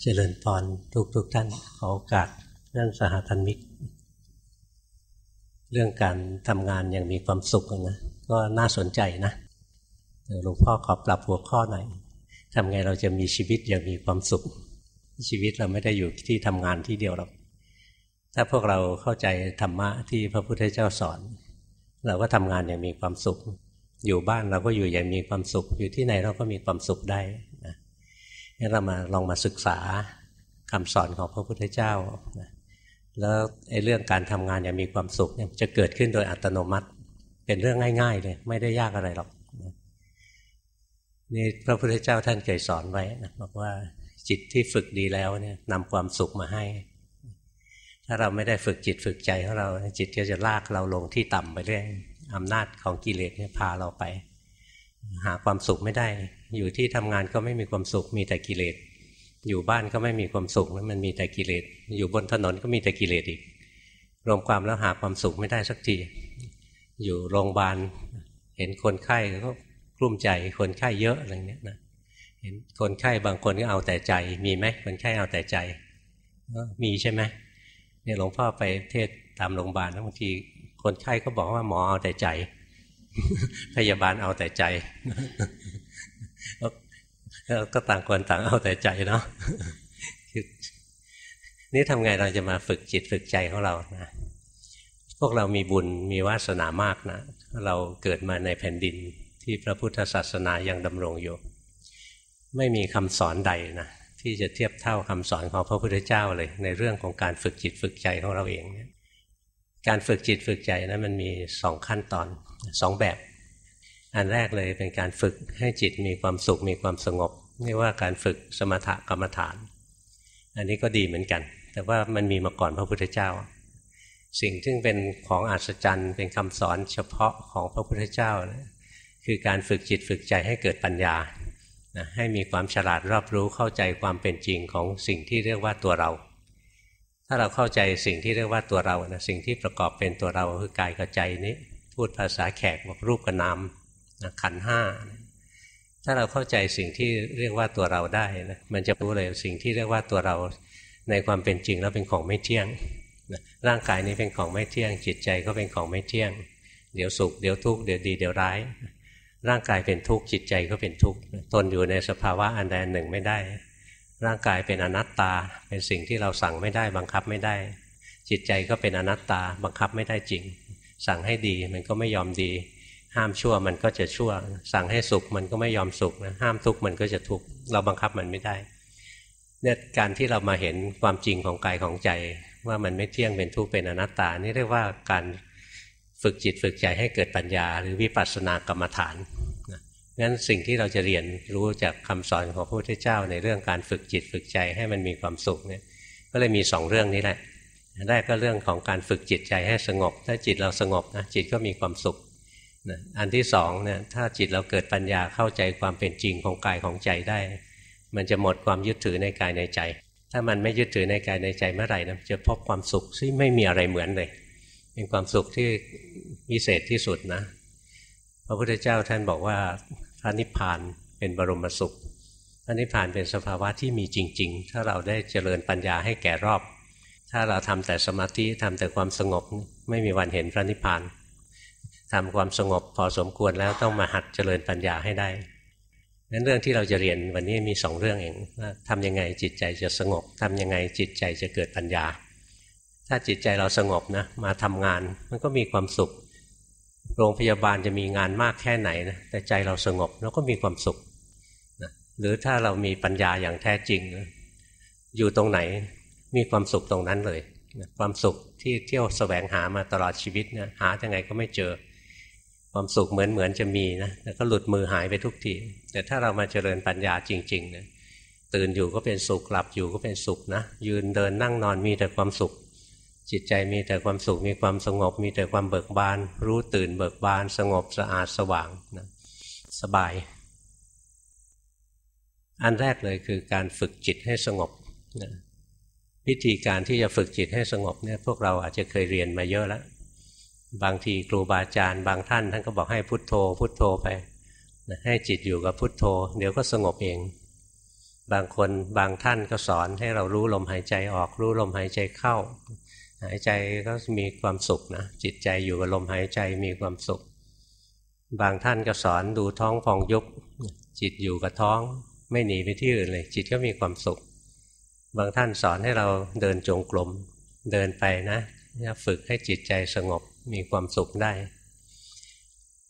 เจริญพรทุกทุกท่านขอโอกาสเรื่องสหธรรมิก เรื่องการทำงานอย่างมีความสุขนะก็น่าสนใจนะหลวงพ่อขอปรับหัวข้อหน่อยทำไงเราจะมีชีวิตอย่างมีความสุข ชีวิตเราไม่ได้อยู่ที่ทำงานที่เดียวหรอกถ้าพวกเราเข้าใจธรรมะที่พระพุทธเจ้าสอน เราก็ทำงานอย่างมีความสุข อยู่บ้านเราก็อยู่อย่างมีความสุข อยู่ที่ไหนเราก็มีความสุขได้ งั้นเรามาลองมาศึกษาคำสอนของพระพุทธเจ้านะแล้วไอ้เรื่องการทำงานอย่างมีความสุขเนี่ยจะเกิดขึ้นโดยอัตโนมัติ เป็นเรื่องง่าย ๆ เลย ไม่ได้ยากอะไรหรอกนี่พระพุทธเจ้าท่านเคยสอนไว้นะบอกว่าจิตที่ฝึกดีแล้วเนี่ยนำความสุขมาให้ ถ้าเราไม่ได้ฝึกจิตฝึกใจของเราจิตก็จะลากเราลงที่ต่ำไปเรื่อยอำนาจของกิเลสเนี่ยพาเราไป หาความสุขไม่ได้ อยู่ที่ทำงานก็ไม่มีความสุขมีแต่กิเลส อยู่บ้านก็ไม่มีความสุขมันมีแต่กิเลส อยู่บนถนนก็มีแต่กิเลสอีก รวมความแล้วหาความสุขไม่ได้สักที อยู่โรงพยาบาลเห็นคนไข้ก็กลุ้มใจคนไข้เยอะอะไรเงี้ยนะเห็นคนไข้บางคนก็เอาแต่ใจ มีไหมคนไข้เอาแต่ใจมีใช่ไหมเนี่ยหลวงพ่อไปเทศตามโรงพยาบาลบางทีคนไข้ก็บอกว่าหมอเอาแต่ใจ พยาบาลเอาแต่ใจ ก็ต่างคนต่างเอาแต่ใจเนาะนี่ทำไงเราจะมาฝึกจิตฝึกใจของเรานะพวกเรามีบุญมีวาสนามากนะ เราเกิดมาในแผ่นดินที่พระพุทธศาสนายังดำรงอยู่ ไม่มีคำสอนใดนะที่จะเทียบเท่าคำสอนของพระพุทธเจ้าเลย ในเรื่องของการฝึกจิตฝึกใจของเราเองการฝึกจิตฝึกใจนะั้นมันมีสองขั้นตอนสองแบบ อันแรกเลยเป็นการฝึกให้จิตมีความสุขมีความสงบ เรียกว่าการฝึกสมถกรรมฐาน อันนี้ก็ดีเหมือนกัน แต่ว่ามันมีมาก่อนพระพุทธเจ้า สิ่งที่เป็นของอัศจรรย์เป็นคำสอนเฉพาะของพระพุทธเจ้านะคือการฝึกจิตฝึกใจให้เกิดปัญญานะให้มีความฉลาดรอบรู้เข้าใจความเป็นจริงของสิ่งที่เรียกว่าตัวเรา ถ้าเราเข้าใจสิ่งที่เรียกว่าตัวเรานะสิ่งที่ประกอบเป็นตัวเราคือกายกับใจนี้ พูดภาษาแขกบอกรูปกับนามนะขันห้า ถ้าเราเข้าใจสิ่งที่เรียกว่าตัวเราได้นะมันจะรู้เลยสิ่งที่เรียกว่าตัวเราในความเป็นจริงแล้วเป็นของไม่เที่ยงนะร่างกายนี้เป็นของไม่เที่ยง จิตใจก็เป็นของไม่เที่ยง เดี๋ยวสุขเดี๋ยวทุกข์เดี๋ยวดีเดี๋ยวร้าย ร่างกายเป็นทุกข์จิตใจก็เป็นทุกข์ตนอยู่ในสภาวะอันใดหนึ่งไม่ได้ ร่างกายเป็นอนัตตา เป็นสิ่งที่เราสั่งไม่ได้ บังคับไม่ได้ จิตใจก็เป็นอนัตตา บังคับไม่ได้จริง สั่งให้ดีมันก็ไม่ยอมดี ห้ามชั่วมันก็จะชั่ว สั่งให้สุขมันก็ไม่ยอมสุขนะห้ามทุกข์มันก็จะทุกข์เราบังคับมันไม่ได้เนี่ยการที่เรามาเห็นความจริงของกายของใจ ว่ามันไม่เที่ยงเป็นทุกข์เป็นอนัตตา นี่เรียกว่าการฝึกจิตฝึกใจให้เกิดปัญญา หรือวิปัสสนากรรมฐานงั้นสิ่งที่เราจะเรียนรู้จากคำสอนของพระพุทธเจ้าในเรื่องการฝึกจิตฝึกใจให้มันมีความสุขเนี่ยก็เลยมีสองเรื่องนี้แหละแรกก็เรื่องของการฝึกจิตใจให้สงบ ถ้าจิตเราสงบนะจิตก็มีความสุข อันที่สองเนี่ยถ้าจิตเราเกิดปัญญาเข้าใจความเป็นจริงของกายของใจได้ มันจะหมดความยึดถือในกายในใจ ถ้ามันไม่ยึดถือในกายในใจเมื่อไหร่นะจะพบความสุขที่ไม่มีอะไรเหมือนเลย เป็นความสุขที่พิเศษที่สุดนะพระพุทธเจ้าท่านบอกว่าพระนิพพานเป็นบรมสุขพระนิพพานเป็นสภาวะที่มีจริง ๆ ถ้าเราได้เจริญปัญญาให้แก่รอบ ถ้าเราทำแต่สมาธิทำแต่ความสงบไม่มีวันเห็นพระนิพพาน ทำความสงบพอสมควรแล้วต้องมาหัดเจริญปัญญาให้ได้นั้นเรื่องที่เราจะเรียนวันนี้มีสองเรื่องเองว่าทำยังไงจิตใจจะสงบทำยังไงจิตใจจะเกิดปัญญา ถ้าจิตใจเราสงบนะมาทำงานมันก็มีความสุข โรงพยาบาลจะมีงานมากแค่ไหนนะแต่ใจเราสงบแล้วก็มีความสุขนะหรือถ้าเรามีปัญญาอย่างแท้จริงนะอยู่ตรงไหนมีความสุขตรงนั้นเลยนะความสุขที่เที่ยวสแสวงหามาตลอดชีวิตนะหายังไงก็ไม่เจอ ความสุขเหมือนเหมือนจะมีนะแต่ก็หลุดมือหายไปทุกทีแต่ถ้าเรามาเจริญปัญญาจริงๆนะตื่นอยู่ก็เป็นสุขหลับอยู่ก็เป็นสุขนะยืนเดินนั่งนอนมีแต่ความสุข จิตใจมีแต่ความสุขมีความสงบ มีแต่ความเบิกบาน รู้ตื่นเบิกบาน สงบสะอาดสว่างนะสบาย อันแรกเลยคือการฝึกจิตให้สงบนะวิธีการที่จะฝึกจิตให้สงบเนี่ยพวกเราอาจจะเคยเรียนมาเยอะแล้ว บางทีครูบาอาจารย์ บางท่านท่านก็บอกให้พุทโธ พุทโธไปให้จิตอยู่กับพุทโธ เดี๋ยวก็สงบเอง บางคนบางท่านก็สอนให้เรารู้ลมหายใจออก รู้ลมหายใจเข้า หายใจก็มีความสุขนะจิตใจอยู่กับลมหายใจมีความสุข บางท่านก็สอนดูท้องพองยุบจิตอยู่กับท้อง ไม่หนีไปที่อื่นเลย จิตก็มีความสุข บางท่านสอนให้เราเดินจงกรมเดินไปนะฝึกให้จิตใจสงบ มีความสุขได้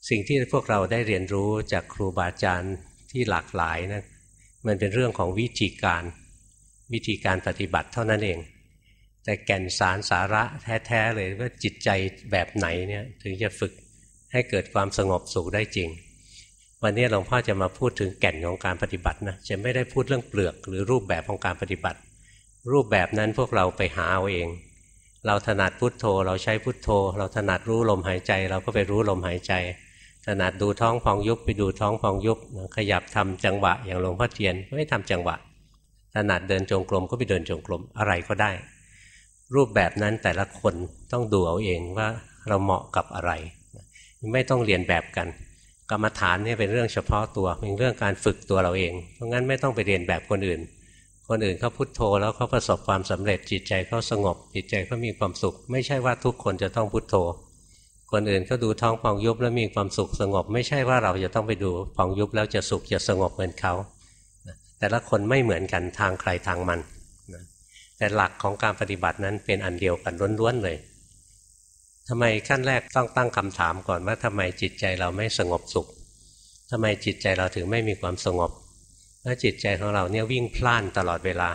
สิ่งที่พวกเราได้เรียนรู้จากครูบาอาจารย์ที่หลากหลายนะมันเป็นเรื่องของวิธีการ วิธีการปฏิบัติเท่านั้นเอง แต่แก่นสารสาระแท้ๆเลยว่าจิตใจแบบไหนเนี่ยถึงจะฝึกให้เกิดความสงบสุขได้จริง วันนี้หลวงพ่อจะมาพูดถึงแก่นของการปฏิบัตินะจะไม่ได้พูดเรื่องเปลือกหรือรูปแบบของการปฏิบัติ รูปแบบนั้นพวกเราไปหาเอาเอง เราถนัดพุทโธ เราใช้พุทโธ เราถนัดรู้ลมหายใจ เราก็ไปรู้ลมหายใจ ถนัดดูท้องพองยุบไปดูท้องพองยุบขยับทำจังหวะ อย่างหลวงพ่อเทียนไม่ทำจังหวะ ถนัดเดินจงกรมก็ไปเดินจงกรมอะไรก็ได้ รูปแบบนั้นแต่ละคนต้องดูเอาเองว่าเราเหมาะกับอะไร ไม่ต้องเรียนแบบกัน กรรมฐานนี่เป็นเรื่องเฉพาะตัวเป็นเรื่องการฝึกตัวเราเองเพราะงั้นไม่ต้องไปเรียนแบบคนอื่น คนอื่นเขาพุโทโธแล้วเขาประสบความสำเร็จจิตใจเขาสงบ จิตใจเขามีความสุข ไม่ใช่ว่าทุกคนจะต้องพุโทโธ คนอื่นก็ดูท้องพองยุบแล้วมีความสุขสงบ ไม่ใช่ว่าเราจะต้องไปดูพองยุบแล้วจะสุขจะสงบเหมือนเขาแต่ละคนไม่เหมือนกันทางใครทางมันแต่หลักของการปฏิบัตินั้นเป็นอันเดียวกันล้วนๆเลยทำไมขั้นแรกต้องตั้งคำถามก่อนว่าทำไมจิตใจเราไม่สงบสุขทำไมจิตใจเราถึงไม่มีความสงบ แล้วจิตใจของเราเนี่ยวิ่งพล่านตลอดเวลา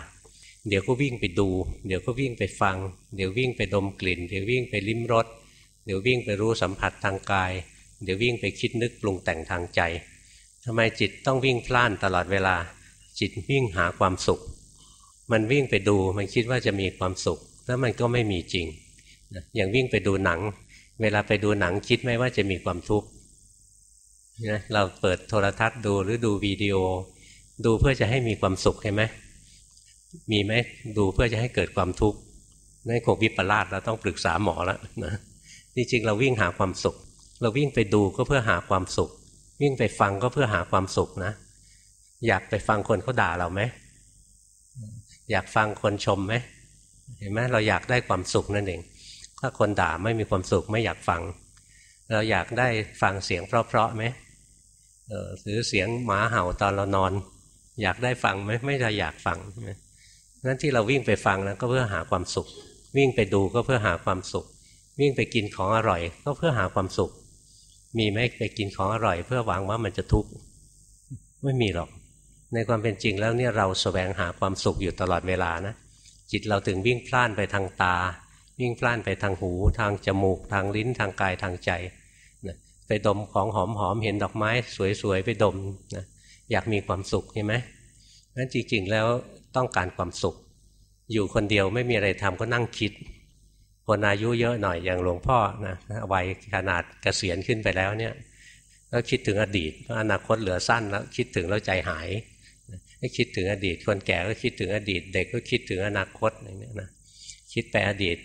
เดี๋ยวก็วิ่งไปดู เดี๋ยวก็วิ่งไปฟัง เดี๋ยววิ่งไปดมกลิ่น เดี๋ยววิ่งไปลิ้มรส เดี๋ยววิ่งไปรู้สัมผัสทางกาย เดี๋ยววิ่งไปคิดนึกปรุงแต่งทางใจทำไมจิตต้องวิ่งพล่านตลอดเวลา จิตวิ่งหาความสุข มันวิ่งไปดู มันคิดว่าจะมีความสุข แล้วมันก็ไม่มีจริง อย่างวิ่งไปดูหนัง เวลาไปดูหนังคิดไหมว่าจะมีความทุกข์นะเราเปิดโทรทัศน์ดูหรือดูวิดีโอ ดูเพื่อจะให้มีความสุขใช่ไหมมีไหมดูเพื่อจะให้เกิดความทุกข์นั่นคงวิปลาสเราต้องปรึกษาหมอแล้วนะจริงๆเราวิ่งหาความสุข เราวิ่งไปดูก็เพื่อหาความสุข วิ่งไปฟังก็เพื่อหาความสุขนะ อยากไปฟังคนเขาด่าเราไหมอยากฟังคนชมไหมเห็นไหมเราอยากได้ความสุขนั่นเอง ถ้าคนด่าไม่มีความสุขไม่อยากฟัง เราอยากได้ฟังเสียงเพราะๆไหมหรือเสียงหมาเห่าตอนเรานอน อยากได้ฟังไหมไม่จะอยากฟังนั้นที่เราวิ่งไปฟังนะก็เพื่อหาความสุข วิ่งไปดูก็เพื่อหาความสุข วิ่งไปกินของอร่อย ก็เพื่อหาความสุข มีไหมไปกินของอร่อย เพื่อหวังว่ามันจะทุกข์ไม่มีหรอก ในความเป็นจริงแล้วเนี่ยเราสแสวงหาความสุขอยู่ตลอดเวลานะจิตเราถึงวิ่งพล่านไปทางตา วิ่งพล่านไปทางหู ทางจมูก ทางลิ้นทางกายทางใจนะไปดมของหอมๆเห็นดอกไม้ สวยๆไปดมนะ อยากมีความสุขใช่ไหมนั้นจริง ๆ แล้วต้องการความสุข อยู่คนเดียวไม่มีอะไรทำก็นั่งคิด คนอายุเยอะหน่อยอย่างหลวงพ่อนะวัยขนาดเกษียณขึ้นไปแล้วเนี่ยก็คิดถึงอดีตอนาคตเหลือสั้นแล้วคิดถึงแล้วใจหายให้คิดถึงอดีต คนแก่ก็คิดถึงอดีต เด็กก็คิดถึงอนาคตอย่างนี้นะคิดไปอดีต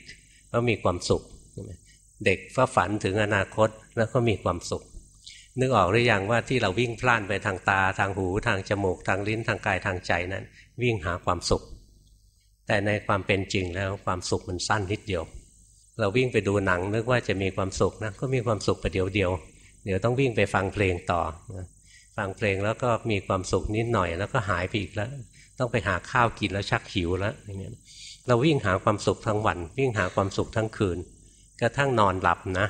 ก็มีความสุข เด็กก็ฝันถึงอนาคตแล้วก็มีความสุข นึกออกหรือยังว่าที่เราวิ่งพล่านไปทางตาทางหูทางจมูกทางลิ้นทางกายทางใจนั้น วิ่งหาความสุข แต่ในความเป็นจริงแล้วความสุขมันสั้นนิดเดียว เราวิ่งไปดูหนังนึกว่าจะมีความสุขนะก็มีความสุขประเดี๋ยวเดียว เดี๋ยวต้องวิ่งไปฟังเพลงต่อ ฟังเพลงแล้วก็มีความสุขนิดหน่อย แล้วก็หายไปอีกแล้ว ต้องไปหาข้าวกินแล้วชักหิวแล้วอย่างเงี้ยเราวิ่งหาความสุขทั้งวัน วิ่งหาความสุขทั้งคืนกระทั่งนอนหลับนะ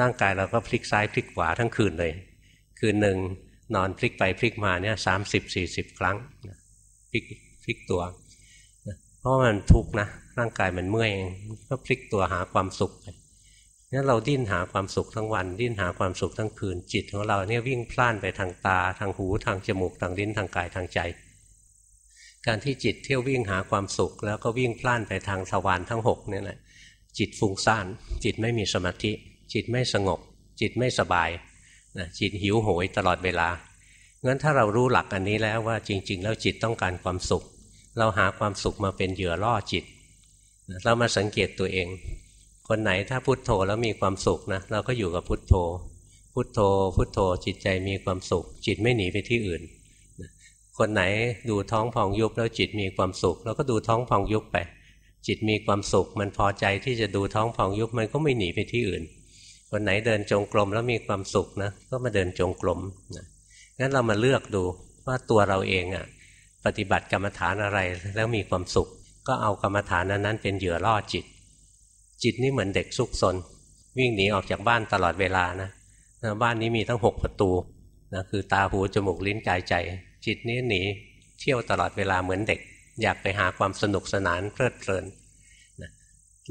ร่างกายเราก็พลิกซ้ายพลิกขวาทั้งคืนเลย คืนหนึ่งนอนพลิกไปพลิกมาเนี่ยสามสิบสี่สิบครั้งพลิกพลิกตัว เพราะมันทุกข์นะร่างกายมันเมื่อยก็พลิกตัวหาความสุขไปนี่เราดิ้นหาความสุขทั้งวัน ดิ้นหาความสุขทั้งคืน จิตของเราเนี่ยวิ่งพล่านไปทางตา ทางหูทางจมูกทางลิ้นทางกายทางใจ การที่จิตเที่ยววิ่งหาความสุข แล้วก็วิ่งพล่านไปทางทวารทั้งหกนี่ยแหละจิตฟุ้งซ่าน จิตไม่มีสมาธิ จิตไม่สงบ จิตไม่สบายนะจิตหิวโหยตลอดเวลางั้นถ้าเรารู้หลักอันนี้แล้วว่าจริง ๆ แล้วจิตต้องการความสุข เราหาความสุขมาเป็นเหยื่อล่อจิต เรามาสังเกตตัวเอง คนไหนถ้าพุโทโธแล้วมีความสุขนะเราก็อยู่กับพุโทโธ พุโทโธ พุโทโธ จิตใจมีความสุข จิตไม่หนีไปที่อื่น คนไหนดูท้องพองยุบแล้วจิตมีความสุขแล้วก็ดูท้องพองยุบไปจิตมีความสุข มันพอใจที่จะดูท้องพองยุบมันก็ไม่หนีไปที่อื่น คนไหนเดินจงกรมแล้วมีความสุขนะก็มาเดินจงกรมนะงั้นเรามาเลือกดูว่าตัวเราเองอะ่ะปฏิบัติกรรมฐานอะไรแล้วมีความสุข ก็เอากรรมฐานนั้นเป็นเหยื่อล่อจิต จิตนี่เหมือนเด็กซุกซนวิ่งหนีออกจากบ้านตลอดเวลานะบ้านนี้มีตั้งหกประตูนะคือตาหูจมูกลิ้นกายใจ จิตนี้หนีเที่ยวตลอดเวลาเหมือนเด็ก อยากไปหาความสนุกสนานเพลิดเพลินนะ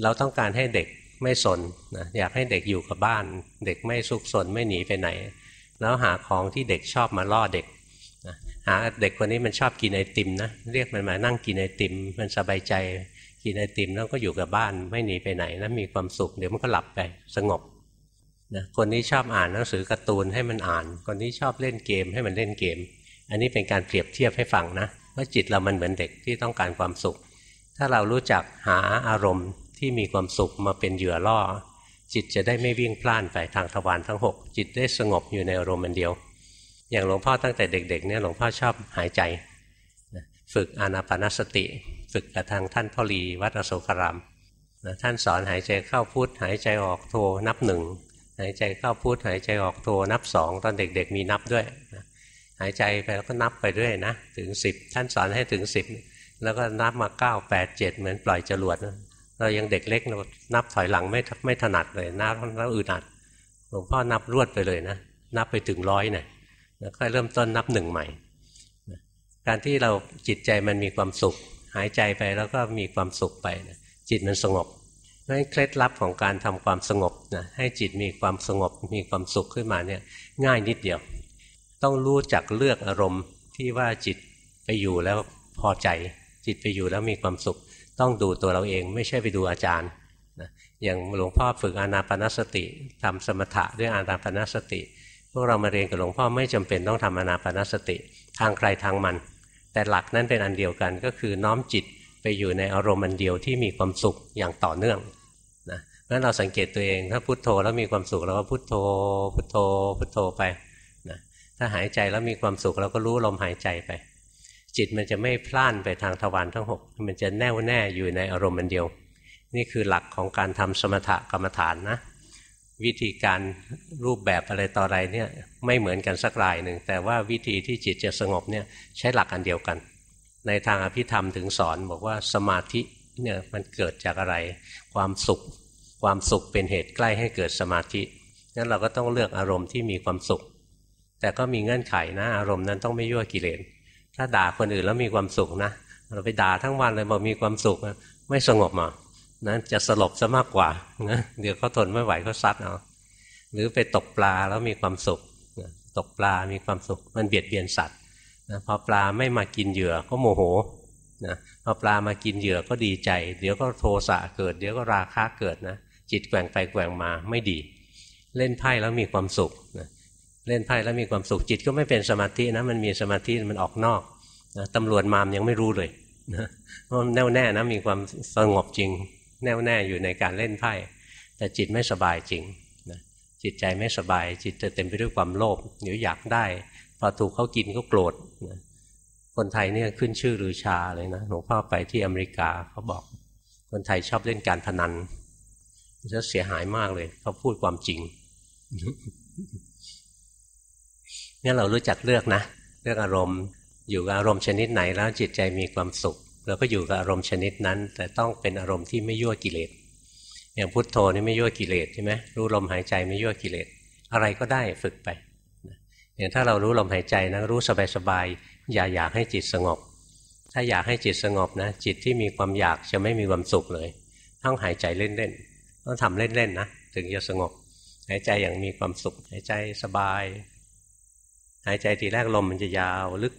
เราต้องการให้เด็ก ไม่สนนะอยากให้เด็กอยู่กับบ้าน เด็กไม่ซุกซนไม่หนีไปไหน แล้วหาของที่เด็กชอบมาล่อเด็กนะหาเด็กคนนี้มันชอบกินไอติมนะเรียกมันมานั่งกินไอติม มันสบายใจกินไอติมแล้วก็อยู่กับบ้านไม่หนีไปไหนนะมีความสุขเดี๋ยวมันก็หลับไปสงบนะคนนี้ชอบอ่านหนังสือการ์ตูนให้มันอ่าน คนนี้ชอบเล่นเกมให้มันเล่นเกม อันนี้เป็นการเปรียบเทียบให้ฟังนะว่าจิตเรามันเหมือนเด็กที่ต้องการความสุข ถ้าเรารู้จักหาอารมณ์ ที่มีความสุขมาเป็นเหยื่อล่อ จิตจะได้ไม่วิ่งพล่านไปทางทวารทั้ง 6 จิตได้สงบอยู่ในอารมณ์เดียว อย่างหลวงพ่อตั้งแต่เด็กๆเนี่ยหลวงพ่อชอบหายใจ ฝึกอานาปนสติ ฝึกกับทางท่านพ่อรีวัดอโศกรามท่านสอนหายใจเข้าพุทหายใจออกโทนับหนึ่งหายใจเข้าพุทหายใจออกโทนับสองตอนเด็กๆ มีนับด้วยหายใจไปแล้วก็นับไปด้วยนะถึงสิบท่านสอนให้ถึงสิบแล้วก็นับมาเก้าแปดเจ็ดเหมือนปล่อยจรวด เรายังเด็กเล็กเรานับถอยหลังไม่ไม่ถนัดเลยนับแล้วอึดอัดหลวงพ่อนับรวดไปเลยนะนับไปถึงร้อยเนี่ยแล้วค่อยเริ่มต้นนับหนึ่งใหม่ การที่เราจิตใจมันมีความสุข หายใจไปแล้วก็มีความสุขไปนะจิตมันสงบเพราะเคล็ดลับของการทำความสงบนะให้จิตมีความสงบมีความสุขขึ้นมาเนี่ยง่ายนิดเดียว ต้องรู้จักเลือกอารมณ์ที่ว่าจิตไปอยู่แล้วพอใจ จิตไปอยู่แล้วมีความสุข ต้องดูตัวเราเองไม่ใช่ไปดูอาจารย์นะอย่างหลวงพ่อฝึกอานาปนสติทำสมถะด้วยอานาปนสติ พวกเรามาเรียนกับหลวงพ่อไม่จำเป็นต้องทำอานาปนสติ ทางใครทางมัน แต่หลักนั้นเป็นอันเดียวกันก็คือน้อมจิตไปอยู่ในอารมณ์อันเดียวที่มีความสุขอย่างต่อเนื่องนะนั้นเราสังเกตตัวเองถ้าพุโทโธแล้วมีความสุขเราก็พุโทโธ พุโทโธพุโทโธไปนะถ้าหายใจแล้วมีความสุขเราก็รู้ลมหายใจไป จิตมันจะไม่พล่านไปทางทวารทั้งหกมันจะแน่วแน่อยู่ในอารมณ์อันเดียว นี่คือหลักของการทำสมถกรรมฐานนะ วิธีการรูปแบบอะไรต่ออะไรเนี่ยไม่เหมือนกันสักรายหนึ่ง แต่ว่าวิธีที่จิตจะสงบเนี่ยใช้หลักอันเดียวกัน ในทางอภิธรรมถึงสอนบอกว่าสมาธิเนี่ยมันเกิดจากอะไร ความสุข ความสุขเป็นเหตุใกล้ให้เกิดสมาธิงั้นเราก็ต้องเลือกอารมณ์ที่มีความสุข แต่ก็มีเงื่อนไขนะอารมณ์นั้นต้องไม่ยั่วกิเลส ถ้าด่าคนอื่นแล้วมีความสุขนะเราไปด่าทั้งวันเลยบอกมีความสุขไม่สงบมานะจะสลบซะมากกว่านะเดี๋ยวเขาทนไม่ไหวเขาซัดเอาหรือไปตกปลาแล้วมีความสุขตกปลามีความสุขมันเบียดเบียนสัตว์นะพอปลาไม่มากินเหยื่อก็โมโหนะพอปลามากินเหยื่อก็ดีใจ เดี๋ยวก็โทสะเกิด เดี๋ยวก็ราคะเกิดนะจิตแกว่งไปแกว่งมาไม่ดี เล่นไพ่แล้วมีความสุขนะ เล่นไพ่แล้วมีความสุขจิตก็ไม่เป็นสมาธินะมันมีสมาธิมันออกนอกนะตำรวจมามยังไม่รู้เลยนะเพราะแน่วแน่นะมีความสงบจริง แน่วแน่อยู่ในการเล่นไพ่แต่จิตไม่สบายจริงนะจิตใจไม่สบาย จิตจะเต็มไปด้วยความโลภเดี๋ยวอยากได้ พอถูกเขากินก็โกรธนะคนไทยเนี่ยขึ้นชื่อรือชาเลยนะหลวงพ่อไปที่อเมริกาเขาบอก คนไทยชอบเล่นการพนันจะเสียหายมากเลยเขาพูดความจริง นี่เรารู้จักเลือกนะ เลือกอารมณ์ อยู่กับอารมณ์ชนิดไหนแล้วจิตใจมีความสุขเราก็อยู่กับอารมณ์ชนิดนั้น แต่ต้องเป็นอารมณ์ที่ไม่ยั่วกิเลสอย่างพุทโธนี่ไม่ยั่วกิเลสใช่ไหมรู้ลมหายใจไม่ยั่วกิเลสอะไรก็ได้ฝึกไปอย่างถ้าเรารู้ลมหายใจนะรู้สบายๆอย่าอยากให้จิตสงบ ถ้าอยากให้จิตสงบนะ จิตที่มีความอยากจะไม่มีความสุขเลยต้องหายใจเล่นๆต้องทำเล่นๆนะถึงจะสงบ หายใจอย่างมีความสุขหายใจสบาย หายใจทีแรกลมมันจะยาวลึก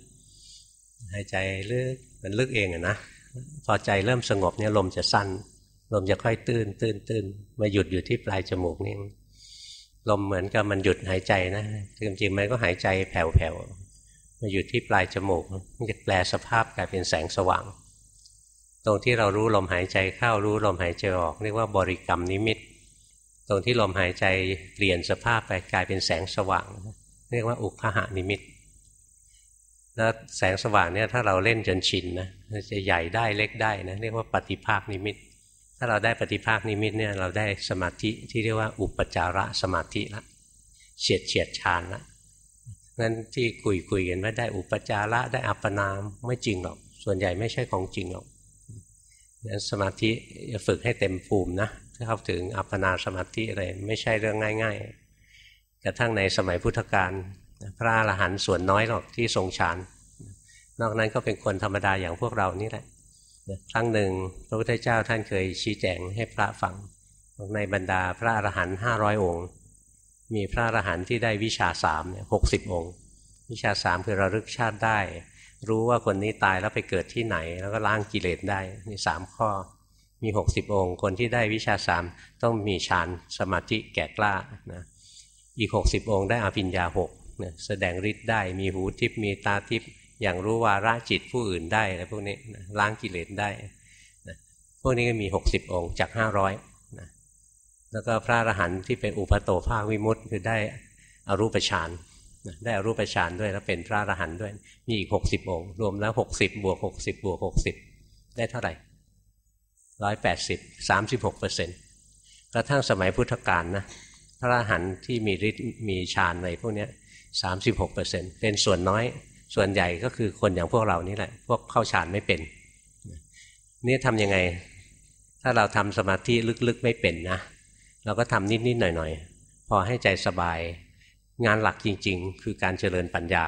หายใจลึกมันลึกเองอะนะพอใจเริ่มสงบเนี่ยลมจะสั้น ลมจะค่อยตื้นตื้นตื้นมาหยุดอยู่ที่ปลายจมูกนี่ลมเหมือนกับมันหยุดหายใจนะจริงๆมันก็หายใจแผ่วๆมาหยุดที่ปลายจมูก มันจะแปลสภาพกลายเป็นแสงสว่าง ตรงที่เรารู้ลมหายใจเข้ารู้ลมหายใจออกเรียกว่าบริกรรมนิมิต ตรงที่ลมหายใจเปลี่ยนสภาพไปกลายเป็นแสงสว่าง เรียกว่าอุคหานิมิตแล้วแสงสว่างเนี่ยถ้าเราเล่นจนชินนะจะใหญ่ได้เล็กได้นะเรียกว่าปฏิภาคนิมิต ถ้าเราได้ปฏิภาคนิมิตเนี่ยเราได้สมาธิที่เรียกว่าอุปจาระสมาธิละเฉียดเฉียดฌานละงั้นที่คุยคุยกันว่าได้อุปจาระได้อัปปนามไม่จริงหรอก ส่วนใหญ่ไม่ใช่ของจริงหรอกนั้นสมาธิฝึกให้เต็มภูมินะถ้าเข้าถึงอัปปนาสมาธิอะไรไม่ใช่เรื่องง่าย ๆ กระทั่งในสมัยพุทธกาลพระอรหันต์ส่วนน้อยหรอกที่ทรงฌานนอกนั้นก็เป็นคนธรรมดาอย่างพวกเรานี่แหละครั้งหนึ่งพระพุทธเจ้าท่านเคยชี้แจงให้พระฟังในบรรดาพระอรหันต์ห้าร้อยองค์ มีพระอรหันต์ที่ได้วิชาสามเนี่ยหกสิบองค์ วิชาสามคือระลึกชาติได้ รู้ว่าคนนี้ตายแล้วไปเกิดที่ไหน แล้วก็ล้างกิเลสได้มีสามข้อ มีหกสิบองค์ คนที่ได้วิชาสามต้องมีฌานสมาธิแก่กล้านะ อีกหกสิบองค์ได้อภิญญาหกแสดงฤทธิ์ได้มีหูทิพมีตาทิพอย่างรู้วาระจิตผู้อื่นได้อะไรพวกนี้ล้างกิเลสได้นะพวกนี้ก็มีหกสิบองค์จากห้าร้อยนะแล้วก็พระอรหันต์ที่เป็นอุปโตภาควิมุตต์คือได้อรูปฌานนะได้อรูปฌานด้วยแล้วเป็นพระอรหันต์ด้วย มีอีกหกสิบองค์ รวมแล้วหกสิบบวกหกสิบบวกหกสิบได้เท่าไหร่ร้อยแปดสิบสามสิบหกเปอร์เซ็นต์กระทั่งสมัยพุทธกาลนะ พระอรหันต์ที่มีฤทธิ์มีฌานอะไรพวกนี้สามสิบหกเปอร์เซ็นเป็นส่วนน้อย ส่วนใหญ่ก็คือคนอย่างพวกเรานี่แหละ พวกเข้าฌานไม่เป็น นี่ทำยังไง ถ้าเราทำสมาธิลึกๆไม่เป็นนะ เราก็ทำนิดๆหน่อยๆ พอให้ใจสบาย งานหลักจริง ๆ คือการเจริญปัญญา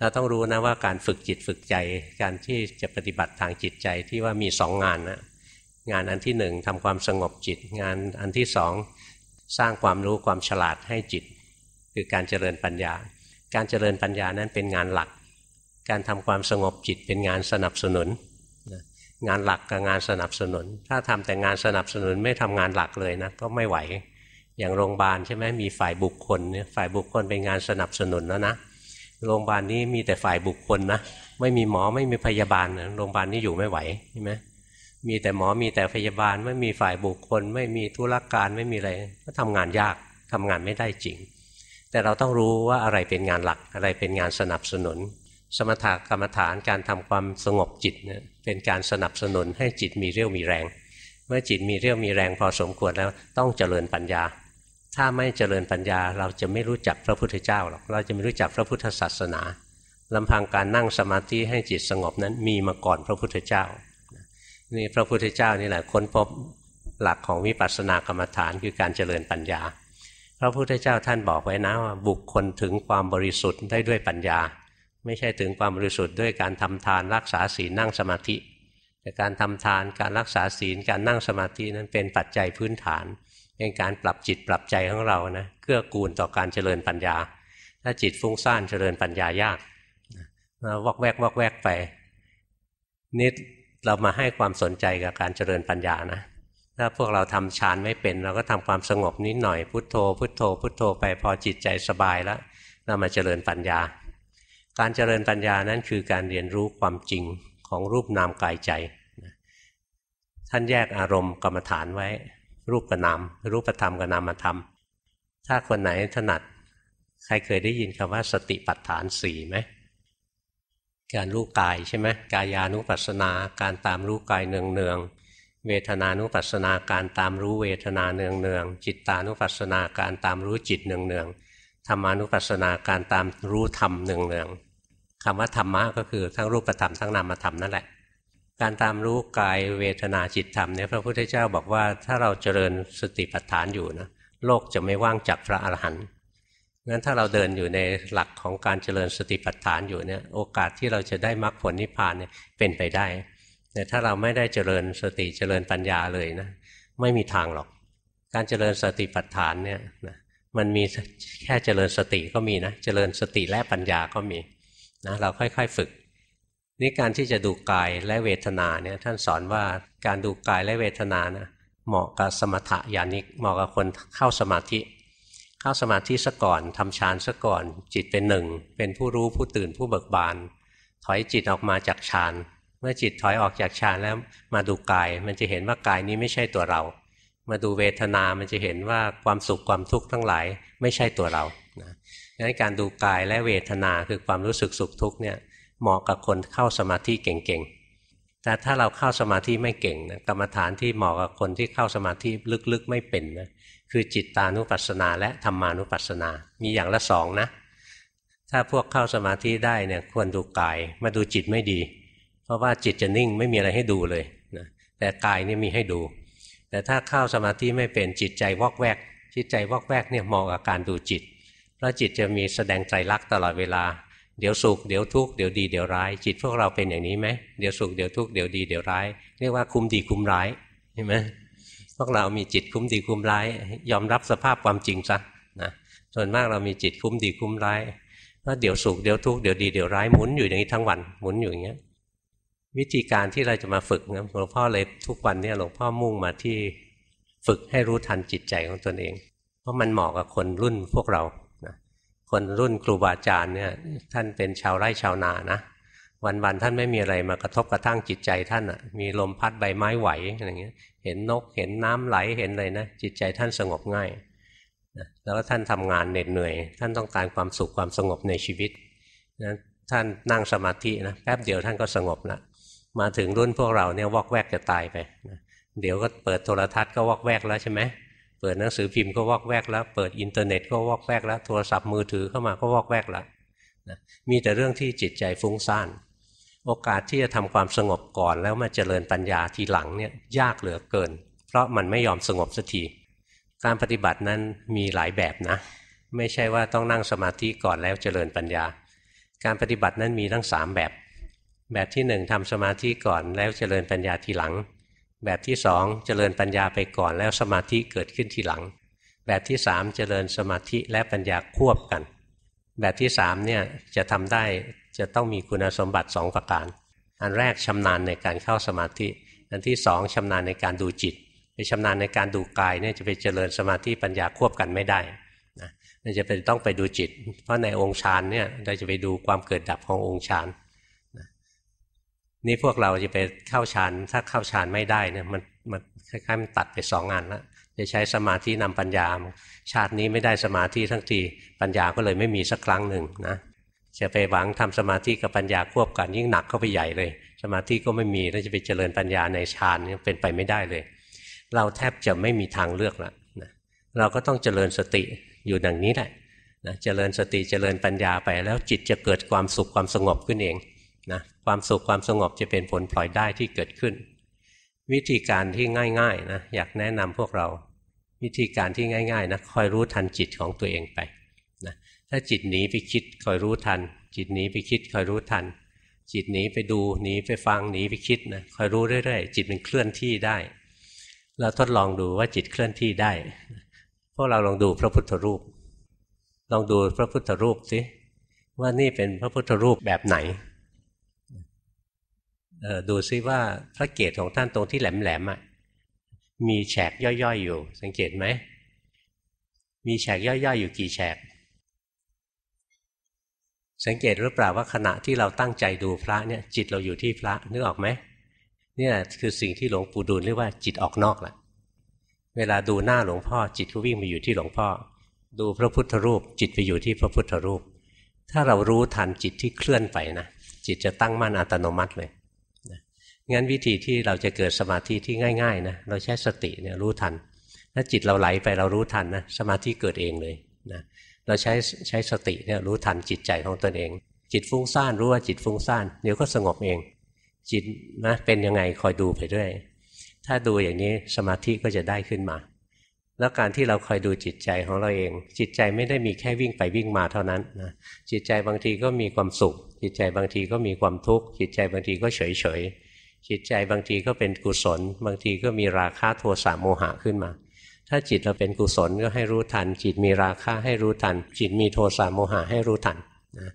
เราต้องรู้นะว่าการฝึกจิตฝึกใจ การที่จะปฏิบัติทางจิตใจที่ว่ามีสองงานนะงานอันที่หนึ่งทำความสงบจิต งานอันที่สอง สร้างความรู้ความฉลาดให้จิต คือการเจริญปัญญา การเจริญปัญญานั้นเป็นงานหลัก การทำความสงบจิตเป็นงานสนับสนุน งานหลักกับงานสนับสนุน ถ้าทำแต่งานสนับสนุนไม่ทำงานหลักเลยนะก็ไม่ไหว อย่างโรงพยาบาลใช่ไหมมีฝ่ายบุคคลเนี่ยฝ่ายบุคคลเป็นงานสนับสนุนแล้วนะโรงพยาบาลนี้มีแต่ฝ่ายบุคคลนะไม่มีหมอไม่มีพยาบาลนะโรงพยาบาลนี้อยู่ไม่ไหวใช่ไหม มีแต่หมอมีแต่พยาบาลไม่มีฝ่ายบุคคล ไม่มีธุรการไม่มีอะไรก็ทำงานยากทำงานไม่ได้จริง แต่เราต้องรู้ว่าอะไรเป็นงานหลักอะไรเป็นงานสนับสนุน สมถกรรมฐานการทำความสงบจิตเนี่ยเป็นการสนับสนุนให้จิตมีเรี่ยวมีแรง เมื่อจิตมีเรี่ยวมีแรงพอสมควรแล้วต้องเจริญปัญญา ถ้าไม่เจริญปัญญาเราจะไม่รู้จักพระพุทธเจ้าหรอกเราจะไม่รู้จักพระพุทธศาสนาลำพังการนั่งสมาธิให้จิตสงบนั้นมีมาก่อนพระพุทธเจ้า นี่พระพุทธเจ้านี่แหละค้นพบหลักของวิปัสสนากรรมฐานคือการเจริญปัญญา พระพุทธเจ้าท่านบอกไว้นะว่าบุคคลถึงความบริสุทธิ์ได้ด้วยปัญญา ไม่ใช่ถึงความบริสุทธิ์ด้วยการทำทานรักษาศีลนั่งสมาธิ แต่การทำทานการรักษาศีลการนั่งสมาธินั้นเป็นปัจจัยพื้นฐาน เป็นการปรับจิตปรับใจของเรานะเกื้อกูลต่อการเจริญปัญญา ถ้าจิตฟุ้งซ่านเจริญปัญญายากวอกแวกวอกแวกไปนิด เรามาให้ความสนใจกับการเจริญปัญญานะถ้าพวกเราทำฌานไม่เป็นเราก็ทำความสงบนิดหน่อยพุทโธ พุทโธ พุทโธไปพอจิตใจสบายแล้วเรามาเจริญปัญญา การเจริญปัญญานั้นคือการเรียนรู้ความจริงของรูปนามกายใจ ท่านแยกอารมณ์กรรมฐานไว้ รูปกับนามรูปธรรมกับนามธรรม ถ้าคนไหนถนัด ใครเคยได้ยินคำว่าสติปัฏฐานสี่ไหม การรู้กายใช่ไหมกายานุปัสสนาการตามรู้กายเนืองเนืองเวทนานุปัสสนาการตามรู้เวทนาเนืองเนืองจิตตานุปัสสนาการตามรู้จิตเนืองเนืองธรรมานุปัสสนาการตามรู้ธรรมเนืองเนืองคำว่าธรรมะก็คือทั้งรูปธรรมทั้งนามธรรมนั่นแหละ การตามรู้กายเวทนาจิตธรรมเนี่ยพระพุทธเจ้าบอกว่าถ้าเราเจริญสติปัฏฐานอยู่นะโลกจะไม่ว่างจากพระอรหันต์ งั้นถ้าเราเดินอยู่ในหลักของการเจริญสติปัฏฐานอยู่เนี่ยโอกาสที่เราจะได้มรรคผลนิพพานเนี่ยเป็นไปได้แต่ถ้าเราไม่ได้เจริญสติเจริญปัญญาเลยนะไม่มีทางหรอก การเจริญสติปัฏฐานเนี่ยนะมันมีแค่เจริญสติก็มีนะเจริญสติและปัญญาก็มีนะเราค่อยๆฝึกนี่การที่จะดูกายและเวทนาเนี่ยท่านสอนว่าการดูกายและเวทนานะเหมาะกับสมถะญาณิกเหมาะกับคนเข้าสมาธิ เข้าสมาธิซะก่อนทำฌานซะก่อน จิตเป็นหนึ่ง เป็นผู้รู้ผู้ตื่นผู้เบิกบาน ถอยจิตออกมาจากฌานเมื่อจิตถอยออกจากฌานแล้วมาดูกาย มันจะเห็นว่ากายนี้ไม่ใช่ตัวเรา มาดูเวทนา มันจะเห็นว่าความสุขความทุกข์ทั้งหลายไม่ใช่ตัวเรานะงั้นการดูกายและเวทนาคือความรู้สึกสุขทุกข์เนี่ยเหมาะกับคนเข้าสมาธิเก่งๆ แต่ถ้าเราเข้าสมาธิไม่เก่งนะกรรมฐานที่เหมาะกับคนที่เข้าสมาธิลึกๆไม่เป็นนะ คือจิตตานุปัสสนาและธรรมานุปัสสนา มีอย่างละสองนะ ถ้าพวกเข้าสมาธิได้เนี่ยควรดูกายมาดูจิตไม่ดี เพราะว่าจิตจะนิ่งไม่มีอะไรให้ดูเลยนะแต่กายนี่มีให้ดู แต่ถ้าเข้าสมาธิไม่เป็นจิตใจวอกแวก จิตใจวอกแวกเนี่ยเหมาะกับการดูจิต เพราะจิตจะมีแสดงใจรักตลอดเวลาเดี๋ยวสุขเดี๋ยวทุกข์เดี๋ยวดีเดี๋ยวร้าย จิตพวกเราเป็นอย่างนี้ไหมเดี๋ยวสุขเดี๋ยวทุกข์เดี๋ยวดีเดี๋ยวร้าย เรียกว่าคุมดีคุมร้ายเห็นไหม พวกเรามีจิตคุ้มดีคุ้มร้าย ยอมรับสภาพความจริงซะนะส่วนมากเรามีจิตคุ้มดีคุ้มร้ายว่าเดี๋ยวสุขเดี๋ยวทุกข์เดี๋ยวดีเดี๋ยวร้ายหมุนอยู่อย่างนี้ทั้งวันหมุนอยู่อย่างเงี้ยวิธีการที่เราจะมาฝึกนะหลวงพ่อเลยทุกวันเนี่ยหลวงพ่อมุ่งมาที่ฝึกให้รู้ทันจิตใจของตนเอง เพราะมันเหมาะกับคนรุ่นพวกเรานะคนรุ่นครูบาอาจารย์เนี่ยท่านเป็นชาวไร่ชาวนานะวันๆท่านไม่มีอะไรมากระทบกระทั่งจิตใจท่านอะมีลมพัดใบไม้ไหวอะไรเงี้ย เห็นนกเห็นน้ำไหลเห็นอะไรนะจิตใจท่านสงบง่ายนะแล้วท่านทำงานเหน็ดเหนื่อย ท่านต้องการความสุขความสงบในชีวิตนะท่านนั่งสมาธินะแป๊บเดียวท่านก็สงบละมาถึงรุ่นพวกเราเนี่ยวอกแวกจะตายไปนะเดี๋ยวก็เปิดโทรทัศน์ก็วอกแวกแล้วใช่ไหมเปิดหนังสือพิมพ์ก็วอกแวกแล้ว เปิดอินเทอร์เน็ตก็วอกแวกแล้วโทรศัพท์มือถือเข้ามาก็วอกแวกแล้วนะมีแต่เรื่องที่จิตใจฟุ้งซ่าน โอกาสที่จะทำความสงบก่อนแล้วมาเจริญปัญญาทีหลังเนี่ยยากเหลือเกิน เพราะมันไม่ยอมสงบสักทีการปฏิบัตินั้นมีหลายแบบนะ ไม่ใช่ว่าต้องนั่งสมาธิก่อนแล้วเจริญปัญญา การปฏิบัตินั้นมีทั้งสามแบบ แบบที่หนึ่งทำสมาธิก่อนแล้วเจริญปัญญาทีหลัง แบบที่สองเจริญปัญญาไปก่อนแล้วสมาธิเกิดขึ้นทีหลัง แบบที่สามเจริญสมาธิและปัญญาควบกัน แบบที่สามเนี่ยจะทำได้ จะต้องมีคุณสมบัติสองประการ อันแรกชำนาญในการเข้าสมาธิ อันที่สองชำนาญในการดูจิตไปชำนาญในการดูกายเนี่ยจะไปเจริญสมาธิปัญญาควบกันไม่ได้นะมันจะเป็นต้องไปดูจิต เพราะในองค์ฌานเนี่ยเราจะไปดูความเกิดดับขององค์ฌานนะนี่พวกเราจะไปเข้าฌานถ้าเข้าฌานไม่ได้เนี่ยมันมันคล้ายๆมันตัดไปสองงานแล้วจะใช้สมาธินำปัญญา ชาตินี้ไม่ได้สมาธิทั้งทีปัญญาก็เลยไม่มีสักครั้งหนึ่งนะ จะไปหวังทำสมาธิกับปัญญาควบกันยิ่งหนักเข้าไปใหญ่เลย สมาธิก็ไม่มีแล้วจะไปเจริญปัญญาในฌานเป็นไปไม่ได้เลย เราแทบจะไม่มีทางเลือกละนะเราก็ต้องเจริญสติอยู่ดังนี้แหละนะเจริญสติเจริญปัญญาไปแล้วจิตจะเกิดความสุขความสงบขึ้นเองนะความสุขความสงบจะเป็นผลพลอยได้ที่เกิดขึ้น วิธีการที่ง่ายๆนะอยากแนะนำพวกเรา วิธีการที่ง่ายๆนะคอยรู้ทันจิตของตัวเองไป ถ้าจิตหนีไปคิดคอยรู้ทัน จิตหนีไปคิดคอยรู้ทัน จิตหนีไปดูหนีไปฟังหนีไปคิดนะคอยรู้เรื่อยๆจิตมันเคลื่อนที่ได้ เราทดลองดูว่าจิตเคลื่อนที่ได้ พวกเราลองดูพระพุทธรูป ลองดูพระพุทธรูปสิว่านี่เป็นพระพุทธรูปแบบไหนดูซิว่าพระเกศของท่านตรงที่แหลมๆอะมีแฉกย่อยๆอยู่ สังเกตไหมมีแฉกย่อยๆอยู่กี่แฉก สังเกตหรือเปล่าว่าขณะที่เราตั้งใจดูพระเนี่ยจิตเราอยู่ที่พระนึกออกไหมเนี่แหละคือสิ่งที่หลวงปู่ดูลเรียกว่าจิตออกนอกแหละเวลาดูหน้าหลวงพ่อ จิตก็วิ่งไปอยู่ที่หลวงพ่อ ดูพระพุทธรูป จิตไปอยู่ที่พระพุทธรูป ถ้าเรารู้ทันจิตที่เคลื่อนไปนะจิตจะตั้งมั่นอัตโนมัติเลยงั้นวิธีที่เราจะเกิดสมาธิที่ง่ายๆนะเราใช้สติเนี่ยรู้ทัน ถ้าจิตเราไหลไปเรารู้ทันนะสมาธิเกิดเองเลยนะ เราใช้ใช้สติเนี่ยรู้ทันจิตใจของตนเอง จิตฟุ้งซ่านรู้ว่าจิตฟุ้งซ่านเดี๋ยวก็สงบเอง จิตนะเป็นยังไงคอยดูไปด้วย ถ้าดูอย่างนี้สมาธิก็จะได้ขึ้นมา แล้วการที่เราคอยดูจิตใจของเราเอง จิตใจไม่ได้มีแค่วิ่งไปวิ่งมาเท่านั้นนะจิตใจบางทีก็มีความสุข จิตใจบางทีก็มีความทุกข์จิตใจบางทีก็เฉยเฉยจิตใจบางทีก็เป็นกุศล บางทีก็มีราคะโทสะโมหะขึ้นมา ถ้าจิตเราเป็นกุศลก็ให้รู้ทัน จิตมีราคะให้รู้ทัน จิตมีโทสะโมหะให้รู้ทันนะ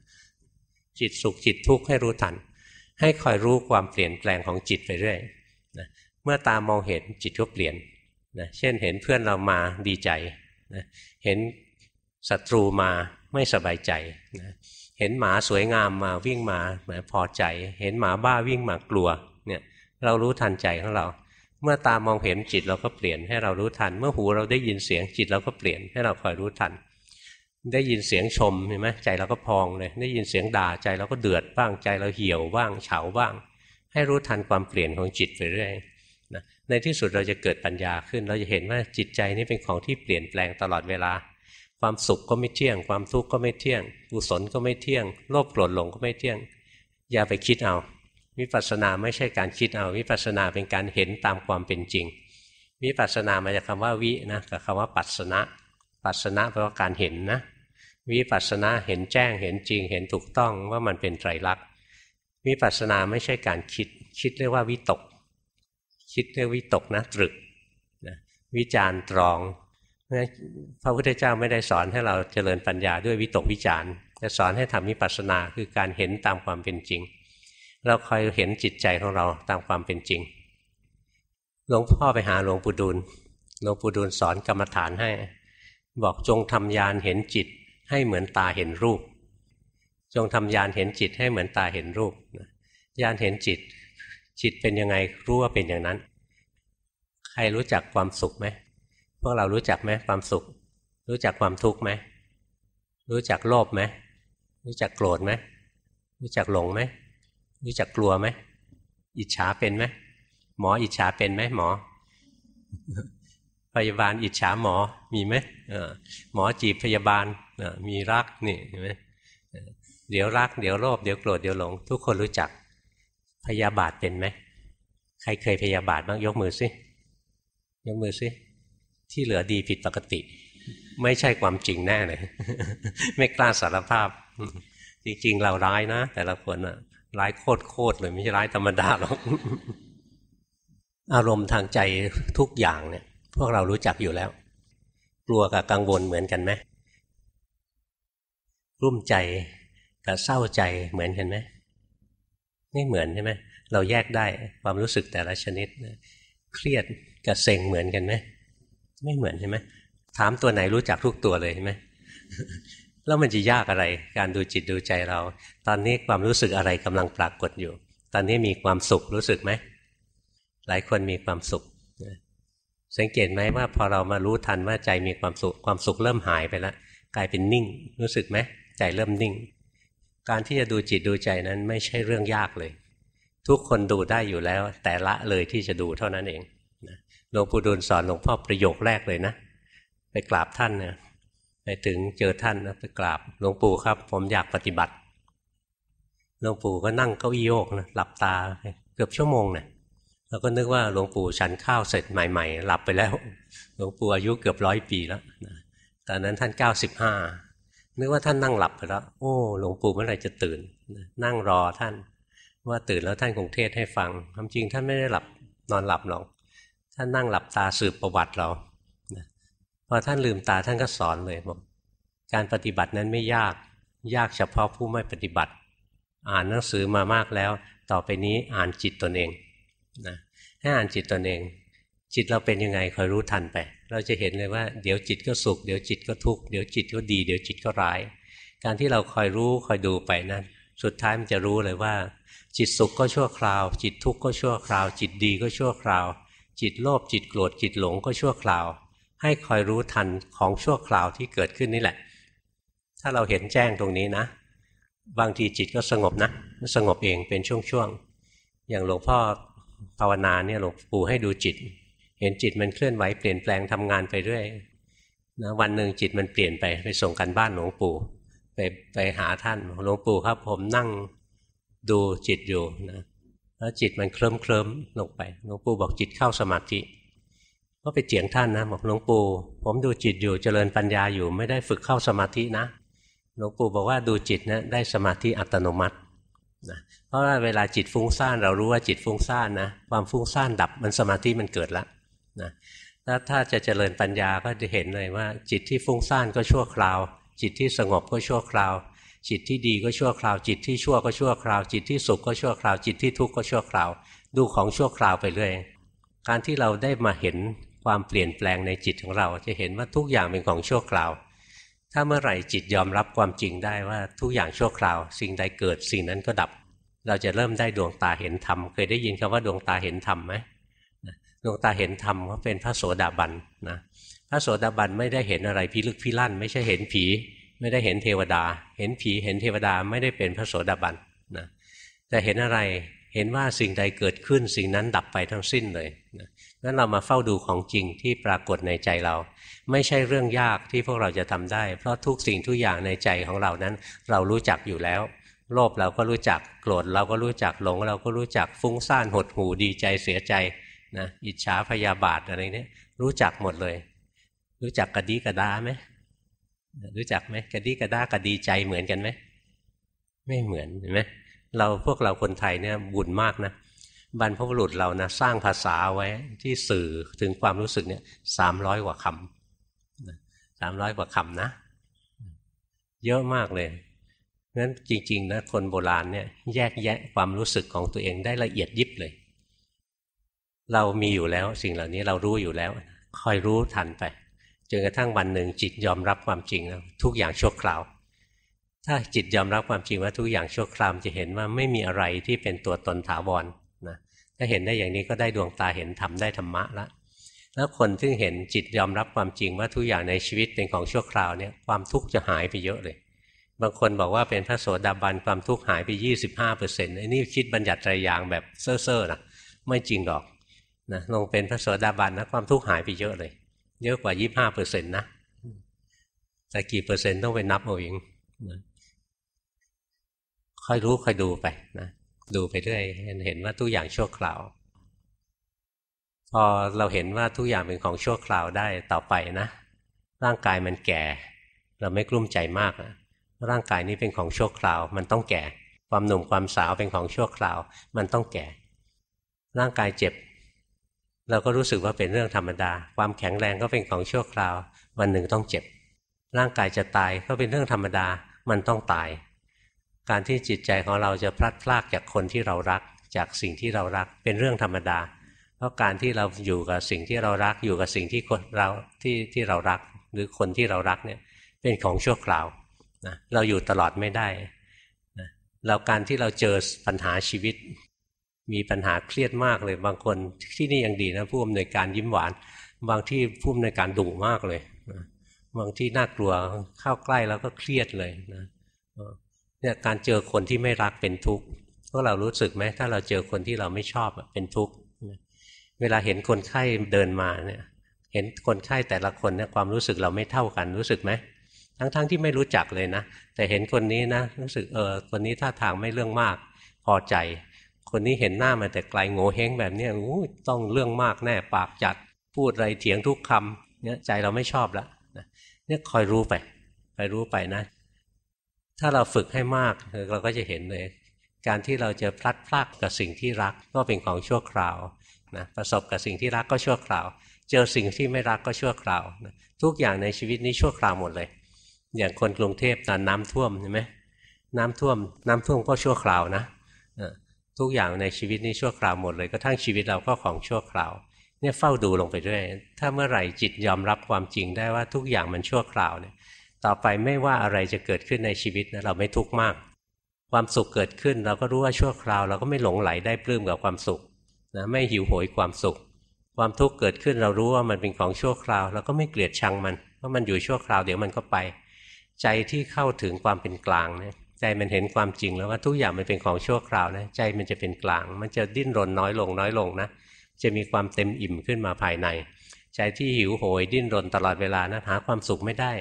จิตสุขจิตทุกข์ให้รู้ทัน ให้คอยรู้ความเปลี่ยนแปลงของจิตไปเรื่อยนะเมื่อตามองเห็นจิตก็เปลี่ยนนะเช่นเห็นเพื่อนเรามาดีใจนะเห็นศัตรูมาไม่สบายใจนะเห็นหมาสวยงามมาวิ่งมาหมพอใจ เห็นหมาบ้าวิ่งมากลัวเนี่ยเรารู้ทันใจของเรา เมื่อตามองเห็นจิตเราก็เปลี่ยนให้เรารู้ทัน เมื่อหูเราได้ยินเสียงจิตเราก็เปลี่ยนให้เราคอยรู้ทัน ได้ยินเสียงชมเห็นไหมใจเราก็พองเลย ได้ยินเสียงด่าใจเราก็เดือดบ้างใจเราเหี่ยวบ้างเฉาบ้าง ให้รู้ทันความเปลี่ยนของจิตไปเรื่อยนะในที่สุดเราจะเกิดปัญญาขึ้น เราจะเห็นว่าจิตใจนี้เป็นของที่เปลี่ยนแปลงตลอดเวลา ความสุขก็ไม่เที่ยง ความทุกข์ก็ไม่เที่ยงกุศลก็ไม่เที่ยงโลภโกรธหลงก็ไม่เที่ยง อย่าไปคิดเอา วิปัสสนาไม่ใช่การคิดเอา วิปัสสนาเป็นการเห็นตามความเป็นจริง วิปัสสนามาจากคาว่าวินะกับคำว่าปัสสนะ ปัสสนะแปลว่าการเห็นนะวิปัสสนาเห็นแจ้งเห็นจริง เห็นถูกต้องว่ามันเป็นไตรลักษณ์วิปัสสนาไม่ใช่การคิด คิดเรียกว่าวิตก คิดเรียกวิตกนะตรึกนะวิจารตรองพระพุทธเจ้าไม่ได้สอนให้เราเจริญปัญญาด้วยวิตกวิจารจะสอนให้ทำวิปัสสนาคือการเห็นตามความเป็นจริง เราคอยเห็นจิตใจของเราตามความเป็นจริง หลวงพ่อไปหาหลวงปู่ดูลหลวงปู่ดูลสอนกรรมฐานให้ บอกจงทำยานเห็นจิตให้เหมือนตาเห็นรูป จงทำยานเห็นจิตให้เหมือนตาเห็นรูปยานเห็นจิต จิตเป็นยังไงรู้ว่าเป็นอย่างนั้น ใครรู้จักความสุขไหมพวกเรารู้จักไหมความสุข รู้จักความทุกข์ไหมรู้จักโลภไหมรู้จักโกรธไหมรู้จักหลงไหม รู้จักกลัวไหมอิจฉาเป็นไหมหมออิจฉาเป็นไหมหมอ พยาบาลอิจฉาหมอมีไหมหมอจีบพยาบาลมีรักนี่เห็นไหมเดี๋ยวรักเดี๋ยวโลภเดี๋ยวโกรธเดี๋ยวหลง ทุกคนรู้จักพยาบาทเป็นไหมใครเคยพยาบาทบ้างยกมือซิยกมือซิที่เหลือดีผิดปกติ ไม่ใช่ความจริงแน่เลย ไม่กล้าสารภาพ จริงๆเราร้ายนะ แต่ละคนอะ ร้ายโคตรๆเลยไม่ใช่ร้ายธรรมดาหรอกอารมณ์ทางใจทุกอย่างเนี่ย พวกเรารู้จักอยู่แล้ว กลัวกับกังวลเหมือนกันไหมรุ่มใจกับเศร้าใจเหมือนกันไหมไม่เหมือนใช่ไหมเราแยกได้ความรู้สึกแต่ละชนิด เครียดกับเซ็งเหมือนกันไหมไม่เหมือนใช่ไหมถามตัวไหนรู้จักทุกตัวเลยใช่ไหมแล้วมันจะยากอะไร การดูจิตดูใจเรา ตอนนี้ความรู้สึกอะไรกำลังปรากฏอยู่ ตอนนี้มีความสุขรู้สึกไหม หลายคนมีความสุข สังเกตไหมว่าพอเรามารู้ทันว่าใจมีความสุข ความสุขเริ่มหายไปแล้วกลายเป็นนิ่ง รู้สึกไหมใจเริ่มนิ่ง การที่จะดูจิตดูใจนั้นไม่ใช่เรื่องยากเลย ทุกคนดูได้อยู่แล้ว แต่ละเลยที่จะดูเท่านั้นเองหลวงปู่ดูลสอนหลวงพ่อประโยคแรกเลยนะ ไปกราบท่านเนี่ยไปถึงเจอท่านนะไปกราบหลวงปู่ครับ ผมอยากปฏิบัติ หลวงปู่ก็นั่งเก้าอี้โยกนะหลับตาเกือบชั่วโมงเนะี่ยเราก็นึกว่าหลวงปู่ฉันข้าวเสร็จใหม่ ๆ หลับไปแล้ว หลวงปู่อายุเกือบร้อยปีแล้วตอนนั้นท่านเก้าสิบห้านึกว่าท่านนั่งหลับไปแล้ว โอ้หลวงปู่เมื่อไหร่จะตื่น นั่งรอท่าน ว่าตื่นแล้วท่านคงเทศให้ฟังความจริงท่านไม่ได้หลับนอนหลับหรอกท่านนั่งหลับตาสืบประวัติเราพอท่านลืมตาท่านก็สอนเลยบอกการปฏิบัตินั้นไม่ยากยากเฉพาะผู้ไม่ปฏิบัติ อ่านหนังสือมามากแล้ว ต่อไปนี้อ่านจิตตนเองนะให้อ่านจิตตนเอง จิตเราเป็นยังไงคอยรู้ทันไป เราจะเห็นเลยว่าเดี๋ยวจิตก็สุขเดี๋ยวจิตก็ทุกข์เดี๋ยวจิตก็ดี เดี๋ยวจิตก็ร้าย การที่เราคอยรู้คอยดูไปนั้น สุดท้ายมันจะรู้เลยว่า จิตสุขก็ชั่วคราว จิตทุกข์ก็ชั่วคราว จิตดีก็ชั่วคราว จิตโลภจิตโกรธจิตหลงก็ชั่วคราว ให้คอยรู้ทันของชั่วคราวที่เกิดขึ้นนี่แหละ ถ้าเราเห็นแจ้งตรงนี้นะ บางทีจิตก็สงบนะสงบเองเป็นช่วงๆอย่างหลวงพ่อภาวนาเนี่ยหลวงปู่ให้ดูจิต เห็นจิตมันเคลื่อนไหวเปลี่ยนแปลงทำงานไปเรื่อยนะวันหนึ่งจิตมันเปลี่ยนไปไปส่งกันบ้านหลวงปู่ ไปไปหาท่านหลวงปู่ครับ ผมนั่งดูจิตอยู่นะแล้วจิตมันเคลิ้มเคลิ้มลงไปหลวงปู่บอกจิตเข้าสมาธิก็ไปเจียงท่านนะบอกหลวงปู่ผมดูจิตอยู่เจริญปัญญาอยู่ไม่ได้ฝึกเข้าสมาธินะ หลวงปู่บอกว่าดูจิตนะได้สมาธิอัตโนมัตินะเพราะว่าเวลาจิตฟุ้งซ่านเรารู้ว่าจิตฟุ้งซ่านนะความฟุ้งซ่านดับมันสมาธิมันเกิดแล้วนะถ้าถ้าจะเจริญปัญญาก็จะเห็นเลยว่า จิตที่ฟุ้งซ่านก็ชั่วคราว จิตที่สงบก็ชั่วคราว จิตที่ดีก็ชั่วคราว จิตที่ชั่วก็ชั่วคราว จิตที่สุขก็ชั่วคราว จิตที่ทุกข์ก็ชั่วคราว ดูของชั่วคราวไปเรื่อยการที่เราได้มาเห็นความเปลี่ยนแปลงในจิตของเรา จะเห็นว่าทุกอย่างเป็นของชั่วคราว ถ้าเมื่อไหร่จิตยอมรับความจริงได้ว่าทุกอย่างชั่วคราว สิ่งใดเกิดสิ่งนั้นก็ดับ เราจะเริ่มได้ดวงตาเห็นธรรม เคยได้ยินคำว่าดวงตาเห็นธรรมไหมดวงตาเห็นธรรมก็เป็นพระโสดาบันนะพระโสดาบันไม่ได้เห็นอะไรพิลึกพิลั่น ไม่ใช่เห็นผี ไม่ได้เห็นเทวดา เห็นผีเห็นเทวดาไม่ได้เป็นพระโสดาบันนะแต่เห็นอะไร ห็นว่าสิ่งใดเกิดขึ้นสิ่งนั้นดับไปทั้งสิ้นเลยนั้นเรามาเฝ้าดูของจริงที่ปรากฏในใจเรา ไม่ใช่เรื่องยากที่พวกเราจะทำได้ เพราะทุกสิ่งทุกอย่างในใจของเรานั้น เรารู้จักอยู่แล้ว โลภเราก็รู้จักโกรธเราก็รู้จักหลง เราก็รู้จักฟุ้งซ่านหดหูดีใจเสียใจนะอิจฉาพยาบาทอะไรเนี้ยรู้จักหมดเลย รู้จักกระดีกระดาไหมรู้จักไหมกระดีกระดากระดีใจเหมือนกันไหมไม่เหมือนเห็นไหม เราพวกเราคนไทยเนี่ยบุญมากนะบรรพบุรุษเรานะสร้างภาษาไว้ที่สื่อถึงความรู้สึกเนี่ยสามร้อยกว่าคำสามร้อยกว่าคำนะ เยอะมากเลยงั้นจริงๆนะคนโบราณเนี่ยแยกแยะความรู้สึกของตัวเองได้ละเอียดยิบเลย เรามีอยู่แล้วสิ่งเหล่านี้เรารู้อยู่แล้ว คอยรู้ทันไปจนกระทั่งวันหนึ่งจิตยอมรับความจริงแล้วทุกอย่างชั่วคราว ถ้าจิตยอมรับความจริงว่าทุกอย่างชั่วคราวจะเห็นว่าไม่มีอะไรที่เป็นตัวตนถาวรนะถ้าเห็นได้อย่างนี้ก็ได้ดวงตาเห็นธรรมได้ธรรมะละแล้วคนที่เห็นจิตยอมรับความจริงว่าทุกอย่างในชีวิตเป็นของชั่วคราวเนี่ยความทุกข์จะหายไปเยอะเลย บางคนบอกว่าเป็นพระโสดาบันความทุกข์หายไป 25%เปอร์เซ็นต์ไอ้นี่คิดบัญญัติใจยางแบบเซ่อๆนะไม่จริงหรอกนะลงเป็นพระโสดาบันนะความทุกข์หายไปเยอะเลย เยอะกว่า 25%เปอร์เซ็นต์นะแต่กี่เปอร์เซ็นต์ต้องไปนับเอาเองนะ ค่อยรู้ค่อยดูไปนะดูไปเรื่อยเห็นว่าทุกอย่างชั่วคราว พอเราเห็นว่าทุกอย่างเป็นของชั่วคราวได้ต่อไปนะ ร่างกายมันแก่ เราไม่กลุ้มใจมากนะร่างกายนี้เป็นของชั่วคราว มันต้องแก่ ความหนุ่มความสาวเป็นของชั่วคราว มันต้องแก่ ร่างกายเจ็บ เราก็รู้สึกว่าเป็นเรื่องธรรมดา ความแข็งแรงก็เป็นของชั่วคราว วันหนึ่งต้องเจ็บ ร่างกายจะตายก็เป็นเรื่องธรรมดา มันต้องตาย การที่จิตใจของเราจะพลัดพรากจากคนที่เรารัก จากสิ่งที่เรารักเป็นเรื่องธรรมดา เพราะการที่เราอยู่กับสิ่งที่เรารักอยู่กับสิ่งที่คนเราที่ที่เรารัก หรือคนที่เรารักเนี่ยเป็นของชั่วคราวนะเราอยู่ตลอดไม่ได้นะเราการที่เราเจอปัญหาชีวิต มีปัญหาเครียดมากเลย บางคนที่นี่ยังดีนะผู้อำนวยการยิ้มหวาน บางที่ผู้อำนวยการดุมากเลยนะบางที่น่ากลัวเข้าใกล้แล้วก็เครียดเลยนะ เนี่ยการเจอคนที่ไม่รักเป็นทุกข์พวกเรารู้สึกไหมถ้าเราเจอคนที่เราไม่ชอบเป็นทุกข์เวลาเห็นคนไข้เดินมาเนี่ยเห็นคนไข้แต่ละคนเนี่ยความรู้สึกเราไม่เท่ากันรู้สึกไหมทั้งๆทที่ไม่รู้จักเลยนะ แต่เห็นคนนี้นะรู้สึกเออคนนี้ท่าทางไม่เรื่องมาก พอใจ คนนี้เห็นหน้ามาแต่ไกลโง่เฮงแบบนี้อู้ต้องเรื่องมากแน่ปากจัดพูดอะไรเถียงทุกคำเนี่ยใจเราไม่ชอบแล้วเนี่ยคอยรู้ไปคอยรู้ไปนะ ถ้าเราฝึกให้มากเราก็จะเห็นเลย การที่เราจะพลัดพรากกับสิ่งที่รักก็เป็นของชั่วคราวนะประสบกับสิ่งที่รักก็ชั่วคราว เจอสิ่งที่ไม่รักก็ชั่วคราวนะทุกอย่างในชีวิตนี้ชั่วคราวหมดเลย อย่างคนกรุงเทพตอนน้ำท่วมใช่ไหมน้ำท่วม น้ำท่วมก็ชั่วคราวนะทุกอย่างในชีวิตนี้ชั่วคราวหมดเลยก็ทั้งชีวิตเราก็ของชั่วคราวเนี่ยเฝ้าดูลงไปด้วย ถ้าเมื่อไหร่จิตยอมรับความจริงได้ว่าทุกอย่างมันชั่วคราวเนี่ย ต่อไปไม่ว่าอะไรจะเกิดขึ้นในชีวิตนะเราไม่ทุกข์มาก ความสุขเกิดขึ้น เราก็รู้ว่าชั่วคราว เราก็ไม่หลงไหลได้ปลื้มกับความสุขนะไม่หิวโหยความสุข ความทุกข์เกิดขึ้นเรารู้ว่ามันเป็นของชั่วคราว เราก็ไม่เกลียดชังมันเพราะมันอยู่ชั่วคราวเดี๋ยวมันก็ไป ใจที่เข้าถึงความเป็นกลางเนี่ยใจมันเห็นความจริงแล้วว่าทุกอย่างมันเป็นของชั่วคราวนะใจมันจะเป็นกลาง มันจะดิ้นรนน้อยลงน้อยลงนะจะมีความเต็มอิ่มขึ้นมาภายใน ใจที่หิวโหยดิ้นรนตลอดเวลานะหาความสุขไม่ได้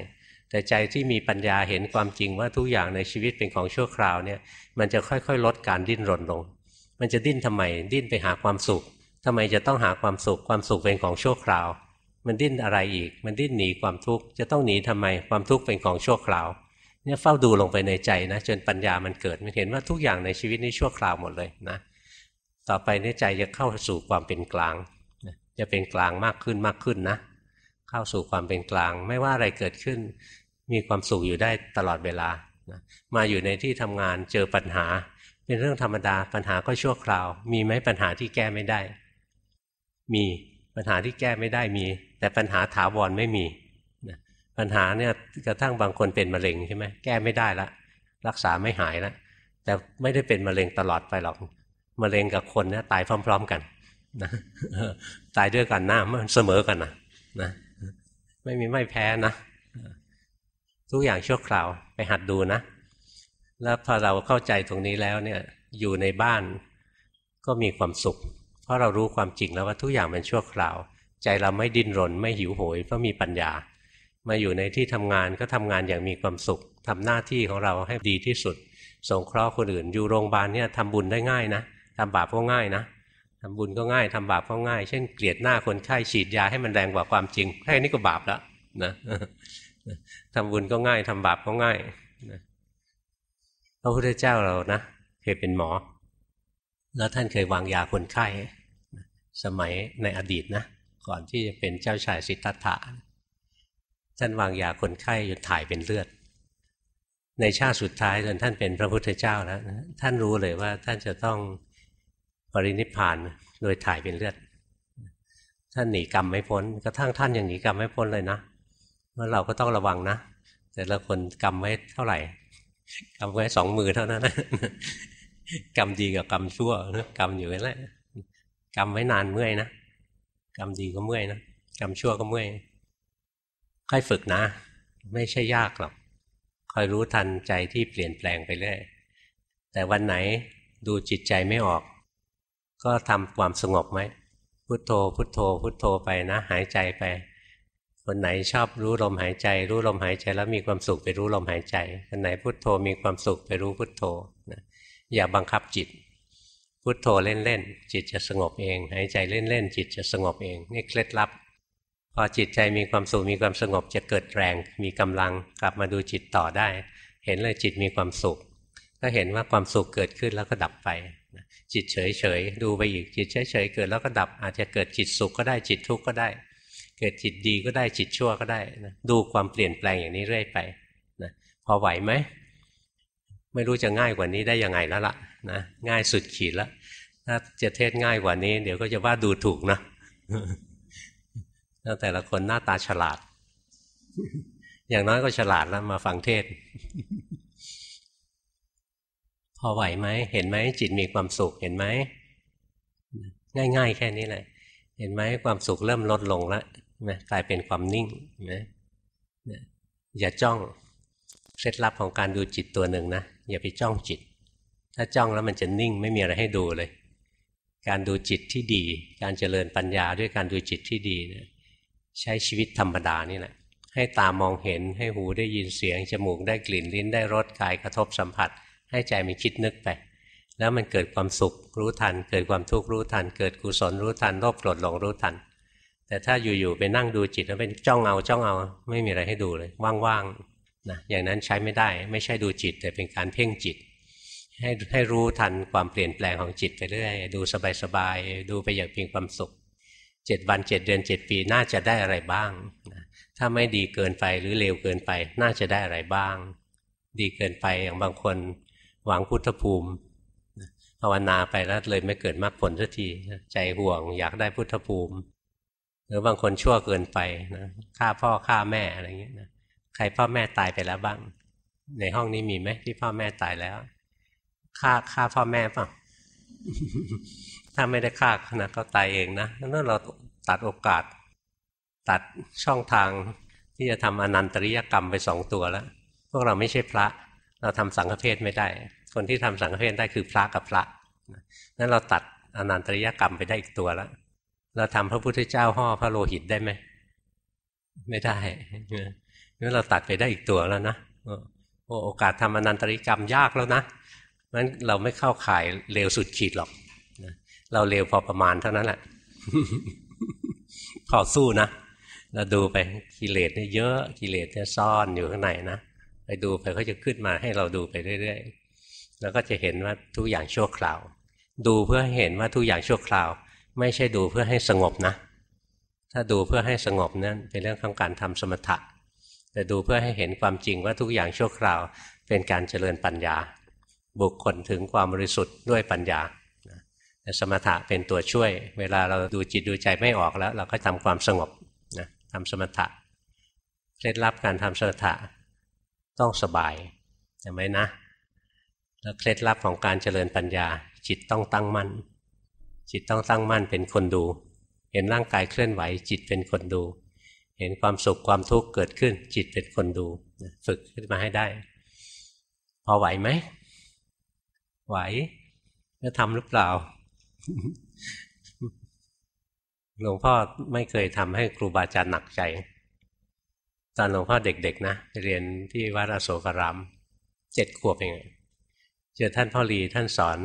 แต่ใจที่มีปัญญาเห็นความจริงว่าทุกอย่างในชีวิตเป็นของชั่วคราวเนี่ยมันจะค่อยๆ ลดการดิ้นรนลง มันจะดิ้นทำไม ดิ้นไปหาความสุขทำไมจะต้องหาความสุข ความสุขเป็นของชั่วคราว มันดิ้นอะไรอีก มันดิ้นหนีความทุกข์ จะต้องหนีทำไม ความทุกข์เป็นของชั่วคราว เนี่ยเฝ้าดูลงไปในใจนะ จนปัญญามันเกิด มันเห็นว่าทุกอย่างในชีวิตนี้ชั่วคราวหมดเลยนะ ต่อไปในใจจะเข้าสู่ความเป็นกลาง จะเป็นกลางมากขึ้นมากขึ้นนะ เข้าสู่ความเป็นกลาง ไม่ว่าอะไรเกิดขึ้น มีความสุขอยู่ได้ตลอดเวลานะมาอยู่ในที่ทำงานเจอปัญหา เป็นเรื่องธรรมดาปัญหาก็ชั่วคราว มีไหมปัญหาที่แก้ไม่ได้ มีปัญหาที่แก้ไม่ได้มี แต่ปัญหาถาวรไม่มีนะปัญหาเนี่ยกระทั่งบางคนเป็นมะเร็งใช่ไหมแก้ไม่ได้ละรักษาไม่หายล้วแต่ไม่ได้เป็นมะเร็งตลอดไปหรอกมะเร็งกับคนเนี่ยตายพร้อม ๆกันนะตายด้วยกันหน้ามันเสมอกันนะนะ ไม่มีไม่แพ้นะ ทุกอย่างชั่วคราวไปหัดดูนะ แล้วพอเราเข้าใจตรงนี้แล้วเนี่ยอยู่ในบ้านก็มีความสุข เพราะเรารู้ความจริงแล้วว่าทุกอย่างเป็นชั่วคราว ใจเราไม่ดิ้นรน ไม่หิวโหยเพราะมีปัญญา มาอยู่ในที่ทำงานก็ทำงานอย่างมีความสุขทำหน้าที่ของเราให้ดีที่สุด สงเคราะห์คนอื่น อยู่โรงพยาบาลเนี่ยทำบุญได้ง่ายนะทำบาปก็ง่ายนะ ทำบุญก็ง่ายทำบาปก็ง่าย เช่นเกลียดหน้าคนไข้ฉีดยาให้มันแรงกว่าความจริงแค่นี้ก็บาปแล้วนะทำบุญก็ง่ายทำบาปก็ง่ายนะพระพุทธเจ้าเรานะเคยเป็นหมอ แล้วท่านเคยวางยาคนไข้สมัยในอดีตนะก่อนที่จะเป็นเจ้าชายสิทธัตถะท่านวางยาคนไข้จนถ่ายเป็นเลือด ในชาติสุดท้ายจนท่านเป็นพระพุทธเจ้าแล้วท่านรู้เลยว่าท่านจะต้อง ปรินิพานโดยถ่ายเป็นเลือด ท่านหนีกรรมไม่พ้น กระทั่งท่านยังหนีกรรมไม่พ้นเลยนะว่าเราก็ต้องระวังนะ แต่ละคนกรรมไว้เท่าไหร่กรรมไว้สองมือเท่านั้นนะกรรมดีกับกรรมชั่วกรรมอยู่นั่นแหละกรรมไว้นานเมื่อยนะกรรมดีก็เมื่อยนะกรรมชั่วก็เมื่อยค่อยฝึกนะ ไม่ใช่ยากหรอกคอยรู้ทันใจที่เปลี่ยนแปลงไปเรื่อยแต่วันไหนดูจิตใจไม่ออก ก็ทำความสงบไหมพุโทโธ พุโทโธ พุโทโธไปนะ หายใจไป คนไหนชอบรู้ลมหายใจ รู้ลมหายใจแล้วมีความสุขไปรู้ลมหายใจคนไหนพุทโธมีความสุขไปรู้พุทโธนะอย่าบังคับจิต พุทโธเล่นๆจิตจะสงบเอง หายใจเล่นๆจิตจะสงบเองนี่เคล็ดลับ พอจิตใจมีความสุขมีความสงบจะเกิดแรง มีกำลังกลับมาดูจิตต่อได้ เห็นเลยจิตมีความสุข ก็เห็นว่าความสุขเกิดขึ้นแล้วก็ดับไป จิตเฉยๆดูไปอีกจิตเฉยๆเกิดแล้วก็ดับ อาจจะเกิดจิตสุขก็ได้จิตทุกข์ก็ได้ เกิดจิตดีก็ได้จิตชั่วก็ได้นะดูความเปลี่ยนแปลงอย่างนี้เรื่อยไปนะพอไหวไหมไม่รู้จะง่ายกว่านี้ได้ยังไงแล้วล่ะนะง่ายสุดขีดแล้วถ้าจะเทศง่ายกว่านี้ เดี๋ยวก็จะว่าดูถูกนะแต่ละคนหน้าตาฉลาด อย่างน้อยก็ฉลาดแล้วมาฟังเทศ พอไหวไหมเห็นไหมจิตมีความสุขเห็นไหมง่าย ๆ แค่นี้แหละ เห็นไหมความสุขเริ่มลดลงแล้วนะกลายเป็นความนิ่งนะอย่าจ้องเคล็ดลับของการดูจิตตัวหนึ่งนะอย่าไปจ้องจิต ถ้าจ้องแล้วมันจะนิ่งไม่มีอะไรให้ดูเลย การดูจิตที่ดี การเจริญปัญญาด้วยการดูจิตที่ดีนะใช้ชีวิตธรรมดานี่แหละ ให้ตามองเห็นให้หูได้ยินเสียงจมูกได้กลิ่นลิ้นได้รสกายกระทบสัมผัส ให้ใจมันคิดนึกไป แล้วมันเกิดความสุขรู้ทัน เกิดความทุกข์รู้ทัน เกิดกุศลรู้ทันโลภโกรธหลงรู้ทัน แต่ถ้าอยู่ๆไปนั่งดูจิตแล้วเป็นจ้องเอาจ้องเอาไม่มีอะไรให้ดูเลยว่างๆนะอย่างนั้นใช้ไม่ได้ ไม่ใช่ดูจิต แต่เป็นการเพ่งจิต ให้ให้รู้ทันความเปลี่ยนแปลงของจิตไปเรื่อยดูสบายๆดูไปอย่างเพียงความสุขเจ็ดวันเจ็ดเดือนเจ็ดปีน่าจะได้อะไรบ้างนะถ้าไม่ดีเกินไปหรือเลวเกินไปน่าจะได้อะไรบ้าง ดีเกินไปอย่างบางคน หวังพุทธภูมิภาวนาไปแล้วเลยไม่เกิดมรรคผลสักทีใจห่วง อยากได้พุทธภูมิ หรือบางคนชั่วเกินไปนะฆ่าพ่อฆ่าแม่อะไรเงี้ยนะใครพ่อแม่ตายไปแล้วบ้าง ในห้องนี้มีไหมที่พ่อแม่ตายแล้วฆ่าฆ่าพ่อแม่ป่ะถ้าไม่ได้ฆ่านะก็ตายเองนะนั่นเราตัดโอกาส ตัดช่องทางที่จะทำอนันตริยกรรมไปสองตัวแล้ว พวกเราไม่ใช่พระ เราทำสังฆเพศไม่ได้ คนที่ทำสังฆเพศได้คือพระกับพระนั้นเราตัดอนันตริยกรรมไปได้อีกตัวแล้วเราทำพระพุทธเจ้าห่อพระโลหิตได้ไหมไม่ได้งั้นเราตัดไปได้อีกตัวแล้วนะโอกาสทำอนันตริกรรมยากแล้วนะงั้นเราไม่เข้าข่ายเร็วสุดขีดหรอกเราเร็วพอประมาณเท่านั้นแหละพอสู้นะเราดูไปกิเลสเนี่ยเยอะกิเลสเนี่ยซ่อนอยู่ข้างในนะไปดูไปเขาจะขึ้นมาให้เราดูไปเรื่อย แล้วก็จะเห็นว่าทุกอย่างชั่วคราว ดูเพื่อเห็นว่าทุกอย่างชั่วคราว ไม่ใช่ดูเพื่อให้สงบนะ ถ้าดูเพื่อให้สงบนั้นเป็นเรื่องของการทำสมถะ แต่ดูเพื่อให้เห็นความจริงว่าทุกอย่างชั่วคราว เป็นการเจริญปัญญา บุคคลถึงความบริสุทธิ์ด้วยปัญญาแต่สมถะเป็นตัวช่วย เวลาเราดูจิตดูใจไม่ออกแล้ว เราก็ทำความสงบนะทำสมถะเคล็ดลับการทำสมถะต้องสบายจำไว้นะ แล้วเคล็ดลับของการเจริญปัญญา จิตต้องตั้งมั่น จิตต้องตั้งมั่นเป็นคนดู เห็นร่างกายเคลื่อนไหว จิตเป็นคนดู เห็นความสุขความทุกข์เกิดขึ้น จิตเป็นคนดูฝึกขึ้นมาให้ได้ พอไหวไหมไหวจะทำหรือเปล่าหลวงพ่อไม่เคยทำให้ครูบาอาจารย์หนักใจ ตอนหลวงพ่อเด็กๆนะเรียนที่วัดอโศการามเจ็ดขวบเอง เจอท่านพ่อรีท่านสอน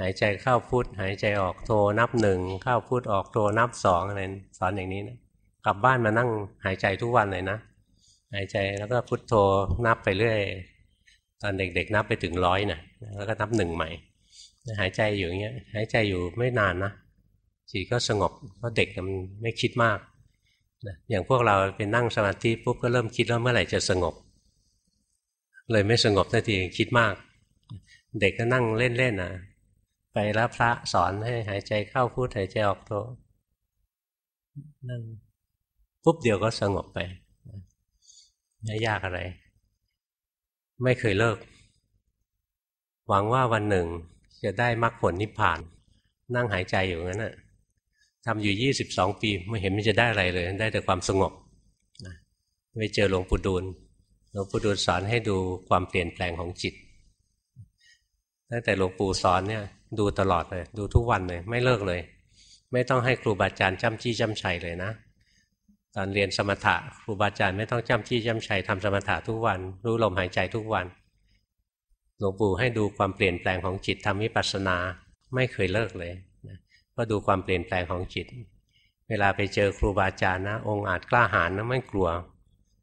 หายใจเข้าพุทหายใจออกโทนับหนึ่งเข้าพุทออกโทนับสองอะไรสอนอย่างนี้นะกลับบ้านมานั่งหายใจทุกวันเลยนะหายใจแล้วก็พุทโธนับไปเรื่อยตอนเด็กๆนับไปถึงร้อยนะแล้วก็นับหนึ่งใหม่ หายใจอยู่อย่างเงี้ย หายใจอยู่ไม่นานนะจิตก็สงบเพราะเด็กมันไม่คิดมากนะอย่างพวกเราเป็นนั่งสมาธิปุ๊บก็เริ่มคิดแล้วเมื่อไหร่จะสงบ เลยไม่สงบทันทีคิดมาก เด็กก็นั่งเล่นๆนะไปรับพระสอนให้หายใจเข้าพูดหายใจออกโทนั่งปุ๊บเดียวก็สงบไปไม่ยากอะไร ไม่เคยเลิก หวังว่าวันหนึ่งจะได้มรรคผลนิพพาน นั่งหายใจอยู่งั้นน่ะทำอยู่ยี่สิบสองปี ไม่เห็นมันจะได้อะไรเลย ได้แต่ความสงบไปเจอหลวงปู่ดูลหลวงปู่ดูลสอนให้ดูความเปลี่ยนแปลงของจิต ตั้งแต่หลวงปู่สอนเนี่ยดูตลอดเลย ดูทุกวันเลย ไม่เลิกเลย ไม่ต้องให้ครูบาอาจารย์จำจี้จำชัยเลยนะตอนเรียนสมถะครูบาอาจารย์ไม่ต้องจำจี้จำชัยทำสมถะทุกวัน รู้ลมหายใจทุกวันหลวงปู่ให้ดูความเปลี่ยนแปลงของจิตทำวิปัสสนาไม่เคยเลิกเลยก็ดูความเปลี่ยนแปลงของจิต เวลาไปเจอครูบาอาจารย์นะ องค์อาจกล้าหาญนะไม่กลัว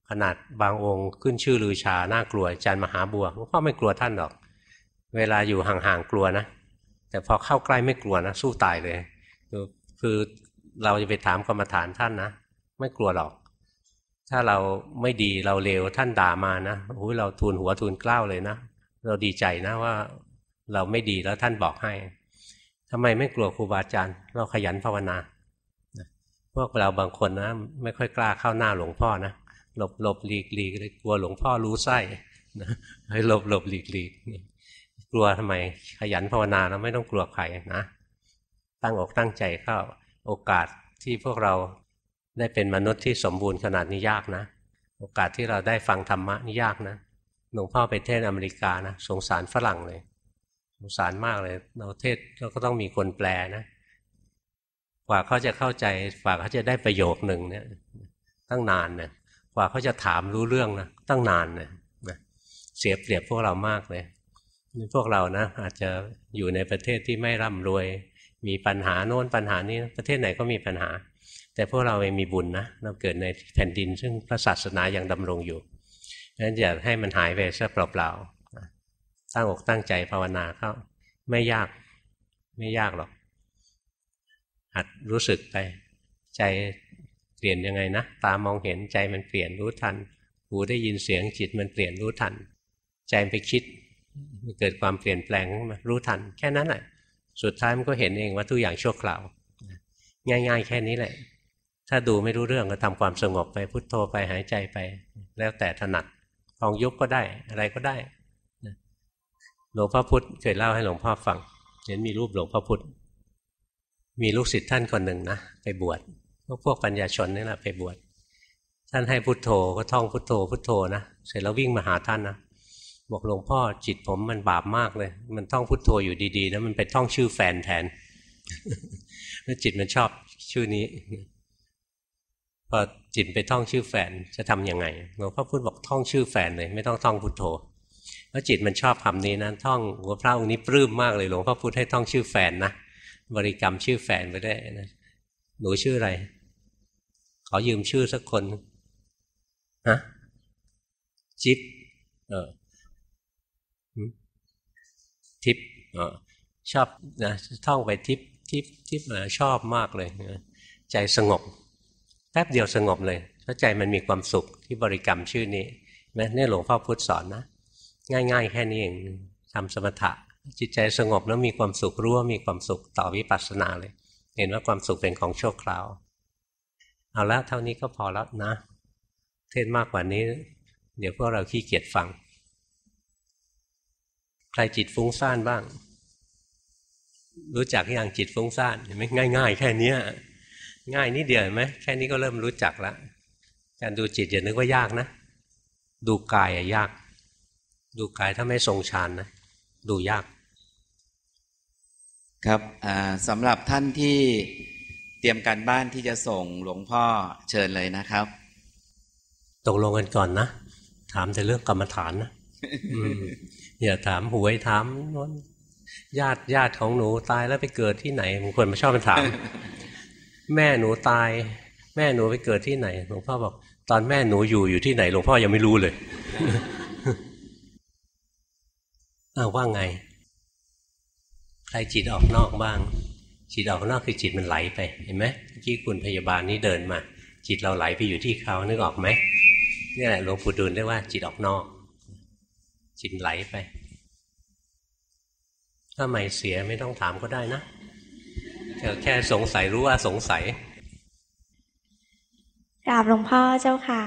ขนาดบางองค์ขึ้นชื่อลือชาน่ากลัวอาจารย์มหาบัวก็ไม่กลัวท่านหรอก เวลาอยู่ห่างๆกลัวนะ แต่พอเข้าใกล้ไม่กลัวนะ สู้ตายเลย คือเราจะไปถามกรรมฐานท่านนะ ไม่กลัวหรอก ถ้าเราไม่ดีเราเลวท่านด่ามานะโอ้ยเราทูลหัวทูลกล้าวเลยนะ เราดีใจนะว่าเราไม่ดีแล้วท่านบอกให้ทำไมไม่กลัวครูบาอาจารย์ เราขยันภาวนาพวกเราบางคนนะไม่ค่อยกล้าเข้าหน้าหลวงพ่อนะหลบหลบหลีกหลีกเลยกลัวหลวงพ่อรู้ไส้นะให้หลบหลบหลีกหลีกก ลัวทำไมขยันภาวนาแล้วไม่ต้องกลัวใครนะ ตั้งอกตั้งใจเข้าโอกาสที่พวกเราได้เป็นมนุษย์ที่สมบูรณ์ขนาดนี้ยากนะ โอกาสที่เราได้ฟังธรรมะนี่ยากนะหลวงพ่อไปเทศอเมริกานะสงสารฝรั่งเลย สงสารมากเลย เราเทศเราก็ต้องมีคนแปลนะกว่าเขาจะเข้าใจกว่าเขาจะได้ประโยคหนึ่งเนี่ย ตั้งนานเนี่ยกว่าเขาจะถามรู้เรื่องนะตั้งนานเนี่ยเสียเปรียบพวกเรามากเลย พวกเรานะอาจจะอยู่ในประเทศที่ไม่ร่ำรวย มีปัญหาโน้นปัญหานี้ประเทศไหนก็มีปัญหา แต่พวกเราเองมีบุญนะเราเกิดในแผ่นดิน ซึ่งพระศาสนายังดำรงอยู่ดังนั้นอย่าให้มันหายไปซะเปล่าๆตั้งอกตั้งใจภาวนาเข้าไม่ยากไม่ยากหรอกหัดรู้สึกไป ใจเปลี่ยนยังไงนะตามองเห็นใจมันเปลี่ยนรู้ทัน หูได้ยินเสียงจิตมันเปลี่ยนรู้ทัน ใจไปคิด เกิดความเปลี่ยนแปลงขึ้นมารู้ทัน แค่นั้นแหละสุดท้ายมันก็เห็นเองว่าทุกอย่างชั่วคราว ง่าย ๆ แค่นี้แหละ ถ้าดูไม่รู้เรื่องก็ทำความสงบไปพุโทโธไปหายใจไป แล้วแต่ถนัดฟองยุบก็ได้อะไรก็ได้หลวงพ่อพุธเคยเล่าให้หลวงพ่อฟังเห็นมีรูปหลวงพ่อพุธมีลูกศิษย์ท่านคนหนึ่งนะไปบวชพวกพวกปัญญาชนนี่แหละไปบวชท่านให้พุทโธก็ท่องพุทโธพุทโธนะเสร็จแล้ววิ่งมาหาท่านนะ บอกหลวงพ่อจิตผมมันบาปมากเลย มันท่องพุทโธอยู่ดีๆนะมันไปท่องชื่อแฟนแทนแล้วจิตมันชอบชื่อนี้พอจิตไปท่องชื่อแฟนจะทํำยังไงหลวงพ่อพูดบอกท่องชื่อแฟนเลย ไม่ต้องท่องพุทโธราะจิตมันชอบคำนี้นะท่องหัวพระองค์นี้ปลื้มมากเลยหลวงพ่อพุธให้ท่องชื่อแฟนนะบริกรรมชื่อแฟนไปได้นะหนูชื่ออะไร ขอยืมชื่อสักคนฮะจิ๊บเออ ทิปเออชอบนะท่องไปทิปทิปทิปนะชอบมากเลยใจสงบแป๊บเดียวสงบเลยเพราะใจมันมีความสุขที่บริกรรมชื่อนี้นะนี่หลวงพ่อพุธสอนนะ ง่าย ๆ แค่นี้เองทำสมถะ จิตใจสงบแล้วมีความสุขรู้ว่ามีความสุขต่อวิปัสสนาเลย เห็นว่าความสุขเป็นของชั่วคราว เอาละเท่านี้ก็พอแล้วนะ เทศมากกว่านี้ เดี๋ยวพวกเราขี้เกียจฟัง ใครจิตฟุ้งซ่านบ้าง รู้จักอย่างจิตฟุ้งซ่านเห็นไหมง่าย ๆ แค่นี้ง่ายนิดเดียวไหมแค่นี้ก็เริ่มรู้จักแล้วการดูจิตอย่านึกว่ายากนะ ดูกายอะยาก ดูกายถ้าไม่ทรงฌานนะ ดูยาก ครับสำหรับท่านที่เตรียมการบ้านที่จะส่งหลวงพ่อเชิญเลยนะครับตกลงกันก่อนนะ ถามแต่เรื่องกรรมฐานนะ อย่าถามหวยถามน้นญาติญาติของหนูตายแล้วไปเกิดที่ไหนบางคนมาชอบมาถาม แม่หนูตาย แม่หนูไปเกิดที่ไหนหลวงพ่อบอก ตอนแม่หนูอยู่อยู่ที่ไหนหลวงพ่อยังไม่รู้เลยอ้าวว่าไง ใครจิตออกนอกบ้าง จิตออกนอกคือจิตมันไหลไป เห็นไหมเมื่อกี้คุณพยาบาลนี่เดินมา จิตเราไหลไปอยู่ที่เขานึกออกไหมนี่แหละหลวงปู่ดูลเรียกว่าจิตออกนอก จิตไหลไป ถ้าไม่เสียไม่ต้องถามก็ได้นะแค่สงสัยรู้ว่าสงสัยกราบหลวงพ่อเจ้าค่ะ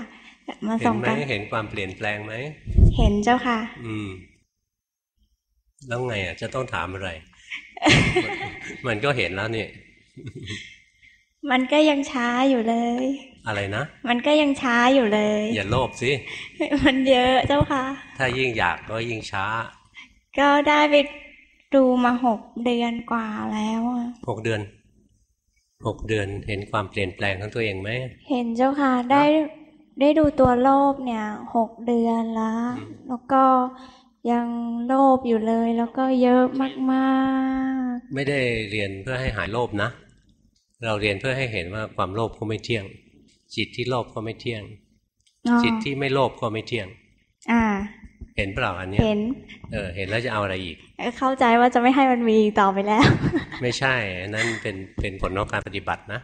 มาส่งกันเห็นความเปลี่ยนแปลงไหม เห็นเจ้าค่ะ อืม แล้วไงอะ จะต้องถามอะไร มันก็เห็นแล้วเนี่ยมันก็ยังช้าอยู่เลย อะไรนะ มันก็ยังช้าอยู่เลย อย่าโลภสิ มันเยอะเจ้าค่ะ ถ้ายิ่งอยากก็ยิ่งช้า ก็ได้ไปดูมาหกเดือนกว่าแล้วอะหกเดือนหกเดือนเห็นความเปลี่ยนแปลงของตัวเองไหม เห็นเจ้าค่ะ ได้ได้ดูตัวโลภเนี่ยหกเดือนแล้ว แล้วก็ยังโลภอยู่เลย แล้วก็เยอะมากๆ ไม่ได้เรียนเพื่อให้หายโลภนะ เราเรียนเพื่อให้เห็นว่าความโลภก็ไม่เที่ยง จิตที่โลภก็ไม่เที่ยง จิตที่ไม่โลภก็ไม่เที่ยง อ่า เห็นเปล่าอันนี้เห็น เออ เห็นแล้วจะเอาอะไรอีก เข้าใจว่าจะไม่ให้มันมีต่อไปแล้ว ไม่ใช่นั่นเป็นเป็นผลของการปฏิบัตินะ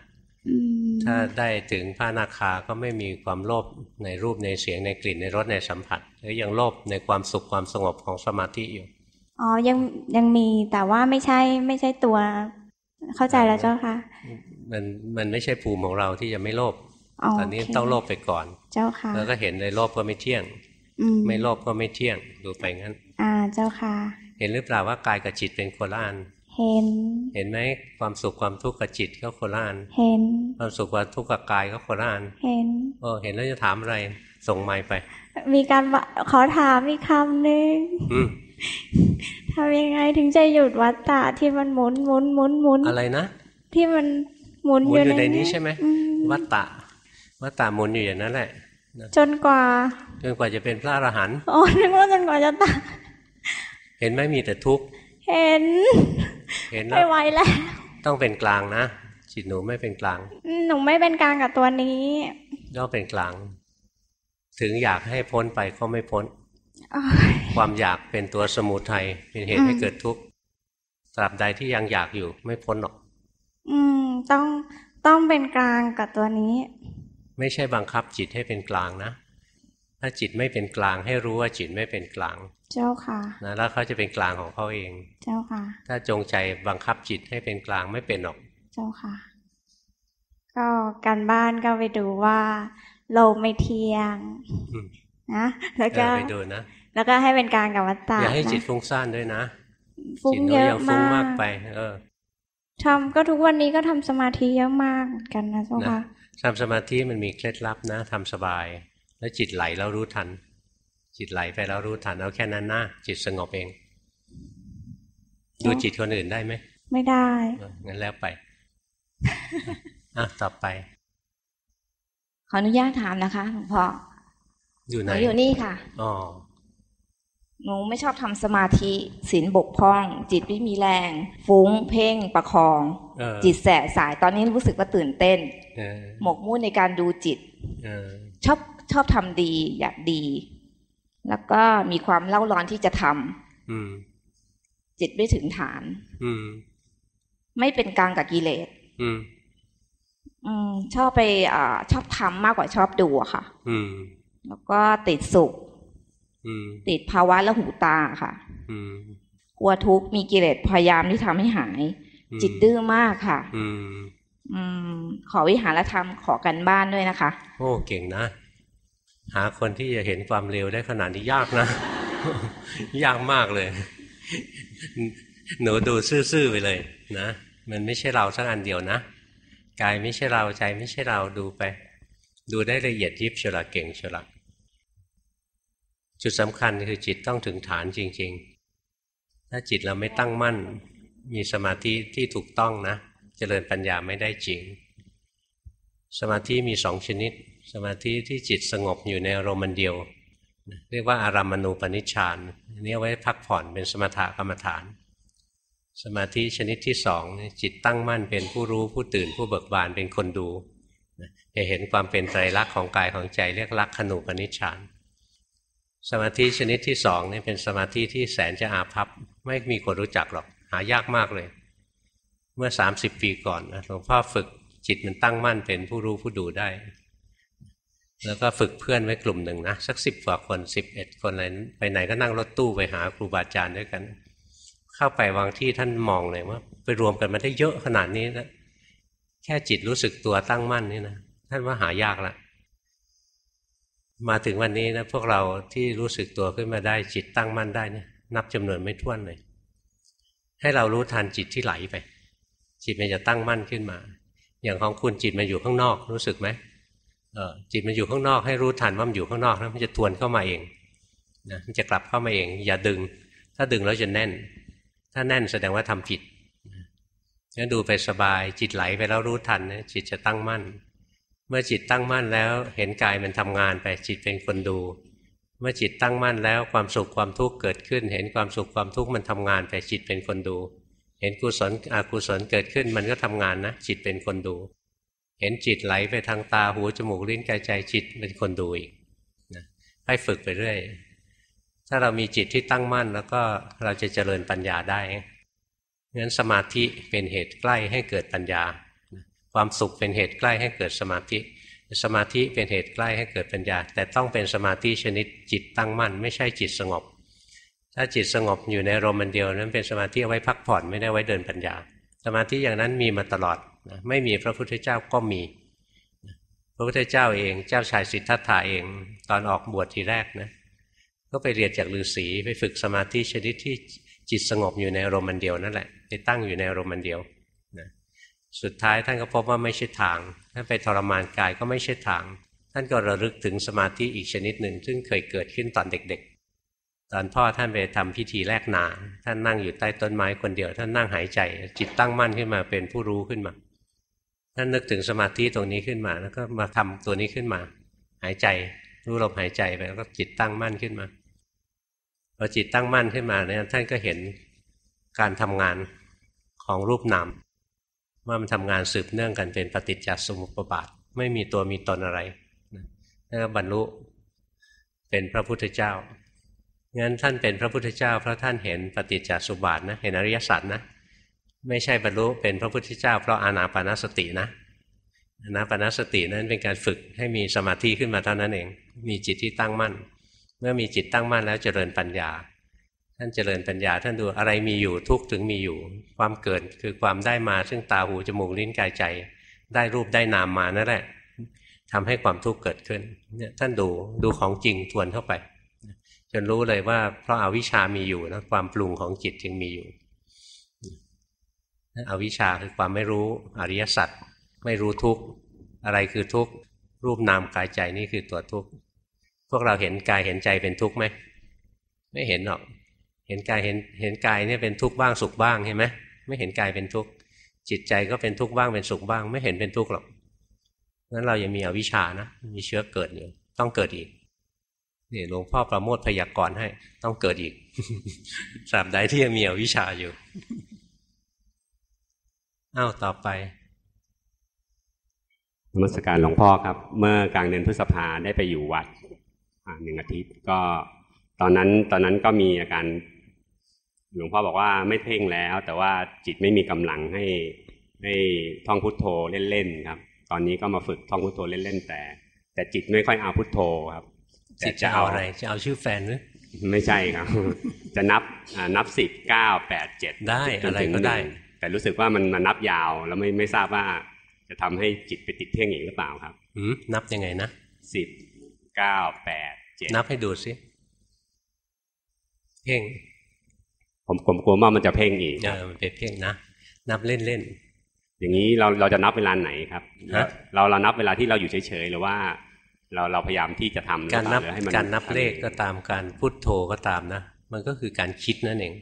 ถ้าได้ถึงพระนาคาก็ไม่มีความโลภในรูปในเสียงในกลิ่นในรสในสัมผัสแล้วยังโลภในความสุขความสงบของสมาธิอยู่อ๋อยังยังมีแต่ว่าไม่ใช่ไม่ใช่ตัว เข้าใจแล้วเจ้าค่ะ มันมันไม่ใช่ภูมิของเราที่จะไม่โลภ ตอนนี้ต้องโลภไปก่อน เจ้าค่ะ แล้วก็เห็นในโลภก็ไม่เที่ยง ไม่โลภก็ไม่เที่ยง ดูไปงั้น อ่า เจ้าค่ะ เห็นหรือเปล่าว่ากายกับจิตเป็นโคละอันเห็น เห็นไหมความสุขความทุกข์กับจิตก็โคละอันเห็น ความสุขความทุกข์กับกายก็โคละอันเห็นโอ้เห็นแล้วจะถามอะไร ส่งไม้ไป มีการขอถามอีกคำหนึ่งทำยังไงถึงจะหยุดวัตตะที่มันหมุนหมุนหมุนหมุนอะไรนะ ที่มันหมุนอยู่ในนี้ใช่ไหมวัตตะ วัตตะหมุนอยู่อย่างนั้นแหละจนกว่า จนกว่าจะเป็นพระอรหันต์อ๋อนึกว่าจนกว่าจะตายเห็นไหมมีแต่ทุกข์เห็น เห็นไม่ไหวแล้วต้องเป็นกลางนะจิตหนูไม่เป็นกลาง หนูไม่เป็นกลางกับตัวนี้ต้องเป็นกลาง ถึงอยากให้พ้นไปก็ไม่พ้น ความอยากเป็นตัวสมุทัยเป็นเหตุให้เกิดทุกข์ตราบใดที่ยังอยากอยู่ไม่พ้นหรอก อืม ต้องต้องเป็นกลางกับตัวนี้ ไม่ใช่บังคับจิตให้เป็นกลางนะ ถ้าจิตไม่เป็นกลางให้รู้ว่าจิตไม่เป็นกลาง เจ้าค่ะนะแล้วเขาจะเป็นกลางของเขาเอง เจ้าค่ะ ถ้าจงใจบังคับจิตให้เป็นกลางไม่เป็นหรอก เจ้าค่ะ ก็การบ้านก็ไปดูว่าโลกไม่เที่ยงนะแล้วก็ไปดูนะแล้วก็ให้เป็นกลางกับวัตตาอย่าให้จิตฟุ้งซ่านด้วยนะฟุ้งเยอะมากไป เออทำก็ทุกวันนี้ก็ทำสมาธิเยอะมากกันนะเจ้าค่ะ ทำสมาธิมันมีเคล็ดลับนะทำสบาย แล้วจิตไหลแล้วรู้ทัน จิตไหลไปแล้วรู้ทันเอาแค่นั้นนะจิตสงบเอง ดูจิตคนอื่นได้ไหมไม่ได้งั้นแล้วไปอะต่อไป ขออนุญาตถามนะคะหลวงพ่ออยู่ไหนอยู่นี่ค่ะอ๋อ หนูไม่ชอบทำสมาธิศีลบกพร่อง จิตไม่มีแรง ฟุ้งเพ่งประคอง จิตแสสายตอนนี้รู้สึกว่าตื่นเต้นหมกมุ่นในการดูจิตชอบชอบทำดีอยากดี แล้วก็มีความเล่าร้อนที่จะทำจิตไม่ถึงฐานไม่เป็นกลางกับกิเลสชอบไปอชอบทำมากกว่าชอบดูอะค่ะแล้วก็ติดสุข ติดภาวะละหูตาค่ะกลัวทุกข์มีกิเลสพยายามที่ทำให้หาย จิตดื้อมากค่ะอืมขอวิหารธรรมขอกันบ้านด้วยนะคะ โอ้เก่งนะ หาคนที่จะเห็นความเร็วได้ขนาดนี้ยากนะ ยากมากเลย หนูดูซื่อๆไปเลยนะมันไม่ใช่เราสักอันเดียวนะกายไม่ใช่เราใจไม่ใช่เราดูไป ดูได้ละเอียดยิบฉลาเก่งฉลา จุดสำคัญคือจิตต้องถึงฐานจริง ๆ ถ้าจิตเราไม่ตั้งมั่น มีสมาธิที่ถูกต้องนะเจริญปัญญาไม่ได้จริง สมาธิมีสองชนิด สมาธิที่จิตสงบอยู่ในอารมณ์เดียว เรียกว่าอารามณูปนิชฌานนี่ไว้พักผ่อนเป็นสมถกรรมฐาน สมาธิชนิดที่สองจิตตั้งมั่นเป็นผู้รู้ผู้ตื่นผู้เบิกบานเป็นคนดูจะเห็นความเป็นไตรลักษณ์ของกายของใจเรียกลักขณูปนิชฌาน สมาธิชนิดที่สองนี่เป็นสมาธิที่แสนจะอาภัพไม่มีคนรู้จักหรอก หายากมากเลย เมื่อสามสิบปีก่อนหลวงพ่อฝึกจิตมันตั้งมั่นเป็นผู้รู้ผู้ดูได้ แล้วก็ฝึกเพื่อนไว้กลุ่มหนึ่งนะ สักสิบกว่าคนสิบเอ็ดคนอะไรไปไหนก็นั่งรถตู้ไปหาครูบาอาจารย์ด้วยกัน เข้าไปวางที่ท่านมองเลยว่า ไปรวมกันมาได้เยอะขนาดนี้นะแค่จิตรู้สึกตัวตั้งมั่นนี่นะท่านว่าหายากละ มาถึงวันนี้นะพวกเราที่รู้สึกตัวขึ้นมาได้จิตตั้งมั่นได้เนี่ยนับจำนวนไม่ถ้วนเลย ให้เรารู้ทันจิตที่ไหลไป จิตมันจะตั้งมั่นขึ้นมา อย่างของคุณจิตมันอยู่ข้างนอกรู้สึกไหมเออจิตมันอยู่ข้างนอกให้รู้ทันว่ามันอยู่ข้างนอกแล้วมันจะทวนเข้ามาเองนะมันจะกลับเข้ามาเอง อย่าดึง ถ้าดึงแล้วจะแน่น ถ้าแน่นแสดงว่าทำผิดงั้นดูไปสบายจิตไหลไปแล้วรู้ทันนะจิตจะตั้งมั่น มื่อจิตตั้งมั่นแล้ว เห็นกายมันทำงานไปจิตเป็นคนดู เมื่อจิตตั้งมั่นแล้วความสุขความทุกข์เกิดขึ้น เห็นความสุขความทุกข์มันทำงานไปจิตเป็นคนดู เห็นกุศลอกุศลเกิดขึ้นมันก็ทำงานนะจิตเป็นคนดู เห็นจิตไหลไปทางตาหูจมูกลิ้นกายใจจิตเป็นคนดูอีกนะให้ฝึกไปเรื่อยถ้าเรามีจิตที่ตั้งมั่นแล้วก็เราจะเจริญปัญญาได้งั้นสมาธิเป็นเหตุใกล้ให้เกิดปัญญา ความสุขเป็นเหตุใกล้ให้เกิดสมาธิ สมาธิเป็นเหตุใกล้ให้เกิดปัญญา แต่ต้องเป็นสมาธิชนิดจิตตั้งมั่น ไม่ใช่จิตสงบ ถ้าจิตสงบอยู่ในรมันเดียวนั้นเป็นสมาธิเอาไว้พักผ่อนไม่ได้ไว้เดินปัญญา สมาธิอย่างนั้นมีมาตลอดไม่มีพระพุทธเจ้าก็มี พระพุทธเจ้าเองเจ้าชายสิทธัตถะเองตอนออกบวชทีแรกนะก็ไปเรียนจากฤาษีไปฝึกสมาธิชนิดที่จิตสงบอยู่ในอารมณ์เดียวนั่นแหละไปตั้งอยู่ในอารมณ์เดียว สุดท้ายท่านก็พบว่าไม่ใช่ทาง ท่านไปทรมานกายก็ไม่ใช่ทาง ท่านก็ระลึกถึงสมาธิอีกชนิดหนึ่ง ซึ่งเคยเกิดขึ้นตอนเด็กๆ ตอนพ่อท่านไปทำพิธีแลกนา ท่านนั่งอยู่ใต้ต้นไม้คนเดียว ท่านนั่งหายใจ จิตตั้งมั่นขึ้นมาเป็นผู้รู้ขึ้นมา ท่านนึกถึงสมาธิตรงนี้ขึ้นมา แล้วก็มาทำตัวนี้ขึ้นมา หายใจ รู้ลมหายใจไปแล้วก็จิตตั้งมั่นขึ้นมาพอจิตตั้งมั่นขึ้นมาเนี่ยท่านก็เห็นการทำงานของรูปนาม ว่ามันทำงานสืบเนื่องกันเป็นปฏิจจสมุปบาท ไม่มีตัวมีตนอะไรแล้วก็บรรลุเป็นพระพุทธเจ้างั้นท่านเป็นพระพุทธเจ้าเพราะท่านเห็นปฏิจจสมุปบาทนะเห็นอริยสัจนะ ไม่ใช่บรรลุเป็นพระพุทธเจ้า เพราะอานาปานสตินะอานาปานสตินั้นเป็นการฝึกให้มีสมาธิขึ้นมาเท่านั้นเอง มีจิตที่ตั้งมั่น เมื่อมีจิตตั้งมั่นแล้วเจริญปัญญา ท่านเจริญปัญญาท่านดูอะไรมีอยู่ทุกถึงมีอยู่ ความเกิดคือความได้มาซึ่งตาหูจมูกลิ้นกายใจ ได้รูปได้นามมานั่นแหละทำให้ความทุกข์เกิดขึ้นเนี่ยท่านดูดูของจริงทวนเข้าไป จนรู้เลยว่าเพราะอาวิชามีอยู่นะความปรุงของจิตจึงมีอยู่อวิชาคือความไม่รู้อริยสัจไม่รู้ทุกอะไรคือทุกรูปนามกายใจนี่คือตัวทุกพวกเราเห็นกายเห็นใจเป็นทุกข์ไหมไม่เห็นหรอก เห็นกายเห็นเห็นกายเนี่ยเป็นทุกข์บ้างสุขบ้างเห็นไหมไม่เห็นกายเป็นทุกข์จิตใจก็เป็นทุกข์บ้างเป็นสุขบ้าง ไม่เห็นเป็นทุกข์หรอกนั้นเรายังมีอวิชชานะ มีเชื้อเกิดอยู่ต้องเกิดอีกนี่หลวงพ่อประโมทพยากรณ์ให้ ต้องเกิดอีกสามใดที่ยังมีอวิชชาอยู่อ้าวต่อไปนมัสการหลวงพ่อครับ เมื่อกลางเดือนพฤษภาได้ไปอยู่วัดหนึ่งอาทิตย์ก็ตอนนั้นตอนนั้นก็มีอาการ หลวงพ่อบอกว่าไม่เพ่งแล้ว แต่ว่าจิตไม่มีกำลังให้ให้ท่องพุทโธเล่นๆครับ ตอนนี้ก็มาฝึกท่องพุทโธเล่นๆแต่ แต่จิตไม่ค่อยเอาพุทโธครับจิตจะเอาอะไร จะเอาชื่อแฟนหรือไม่ใช่ครับ จะนับนับสิบเก้าแปดเจ็ดได้อะไรก็ได้ แต่รู้สึกว่ามันมานับยาวแล้วไม่ไม่ทราบว่าจะทำให้จิตไปติดเพ่งอีกหรือเปล่าครับนับยังไงนะสิบเก้าแปดเจ็ดนับให้ดูสิเพ่ง ผมผมกลัวว่ามันจะเพ่งอีกเออมันเป็นเพ่งนะนับเล่นเล่นอย่างนี้เราเราจะนับเวลาไหนครับเราเรานับเวลาที่เราอยู่เฉยๆหรือว่า เราเราพยายามที่จะทำการนับการนับเลขก็ตามการพุทโธก็ตามนะ มันก็คือการคิดนั่นเอง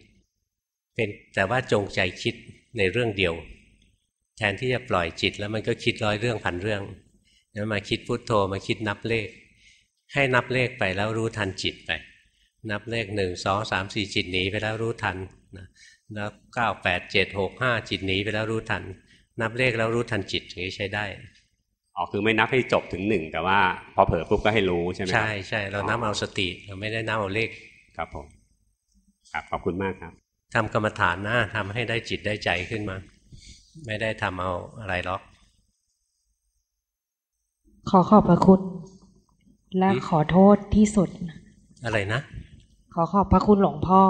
เป็นแต่ว่าจงใจคิดในเรื่องเดียว แทนที่จะปล่อยจิตแล้วมันก็คิดร้อยเรื่องพันเรื่องแล้วมาคิดพุทโธมาคิดนับเลข ให้นับเลขไปแล้วรู้ทันจิตไป นับเลขหนึ่งสองสามสี่จิตหนีไปแล้วรู้ทันนะแล้วเก้าแปดเจ็ดหกห้าจิตหนีไปแล้วรู้ทัน นับเลขแล้วรู้ทันจิตอย่างนี้ใช้ได้อ๋อคือไม่นับให้จบถึงหนึ่งแต่ว่าพอเผลอปุ๊บก็ให้รู้ใช่ไหมใช่ใช่เรานับเอาสติเราไม่ได้นับเอาเลขครับผมครับขอบคุณมากครับทำกรรมฐานนะทำให้ได้จิตได้ใจขึ้นมา ไม่ได้ทำเอาอะไรหรอก ขอขอบพระคุณ และขอโทษที่สุด อะไรนะ ขอขอบพระคุณหลวงพ่อ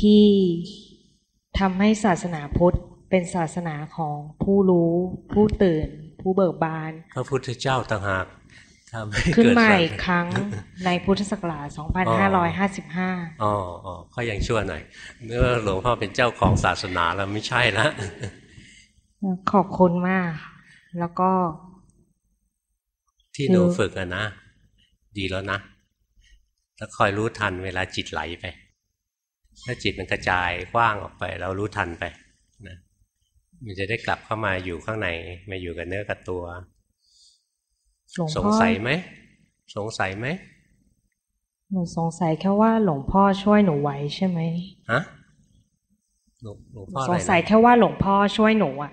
ที่ทำให้ศาสนาพุทธเป็นศาสนาของผู้รู้ ผู้ตื่น ผู้เบิกบาน พระพุทธเจ้าต่างหากทำให้ขึ้นมาอีกครั้งในพุทธศักราช 2555 อ๋ออ๋อเขายังชั่วหน่อยเมื่อหลวงพ่อเป็นเจ้าของศาสนาแล้วไม่ใช่แล้วขอบคุณมาก แล้วก็ ที่หนูฝึกอะนะ ดีแล้วนะ แล้วคอยรู้ทันเวลาจิตไหลไป ถ้าจิตมันกระจายกว้างออกไป เรารู้ทันไปนะมันจะได้กลับเข้ามาอยู่ข้างในมาอยู่กับเนื้อกับตัว สงสัยไหมสงสัยไหมหนูสงสัยแค่ว่าหลวงพ่อช่วยหนูไว้ใช่ไหมฮะหลวงพ่อสงสัยแค่ว่าหลวงพ่อช่วยหนูอะ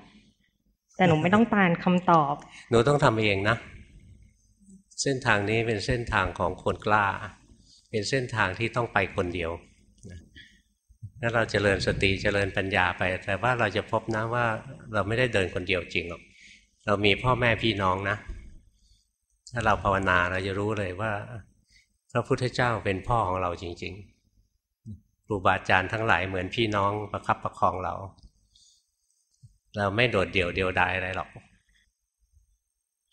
แต่หนูไม่ต้องตานคำตอบ หนูต้องทำเองนะ เส้นทางนี้เป็นเส้นทางของคนกล้า เป็นเส้นทางที่ต้องไปคนเดียวถ้าเราจเจริญสติเจริญปัญญาไป แต่ว่าเราจะพบนะว่าเราไม่ได้เดินคนเดียวจริงหรอก เรามีพ่อแม่พี่น้องนะ ถ้าเราภาวนาเราจะรู้เลยว่า พระพุทธเจ้าเป็นพ่อของเราจริง ๆ ครูบาอาจารย์ทั้งหลายเหมือนพี่น้องประคับประคองเรา เราไม่โดดเดี่ยวเดียวดายอะไรหรอก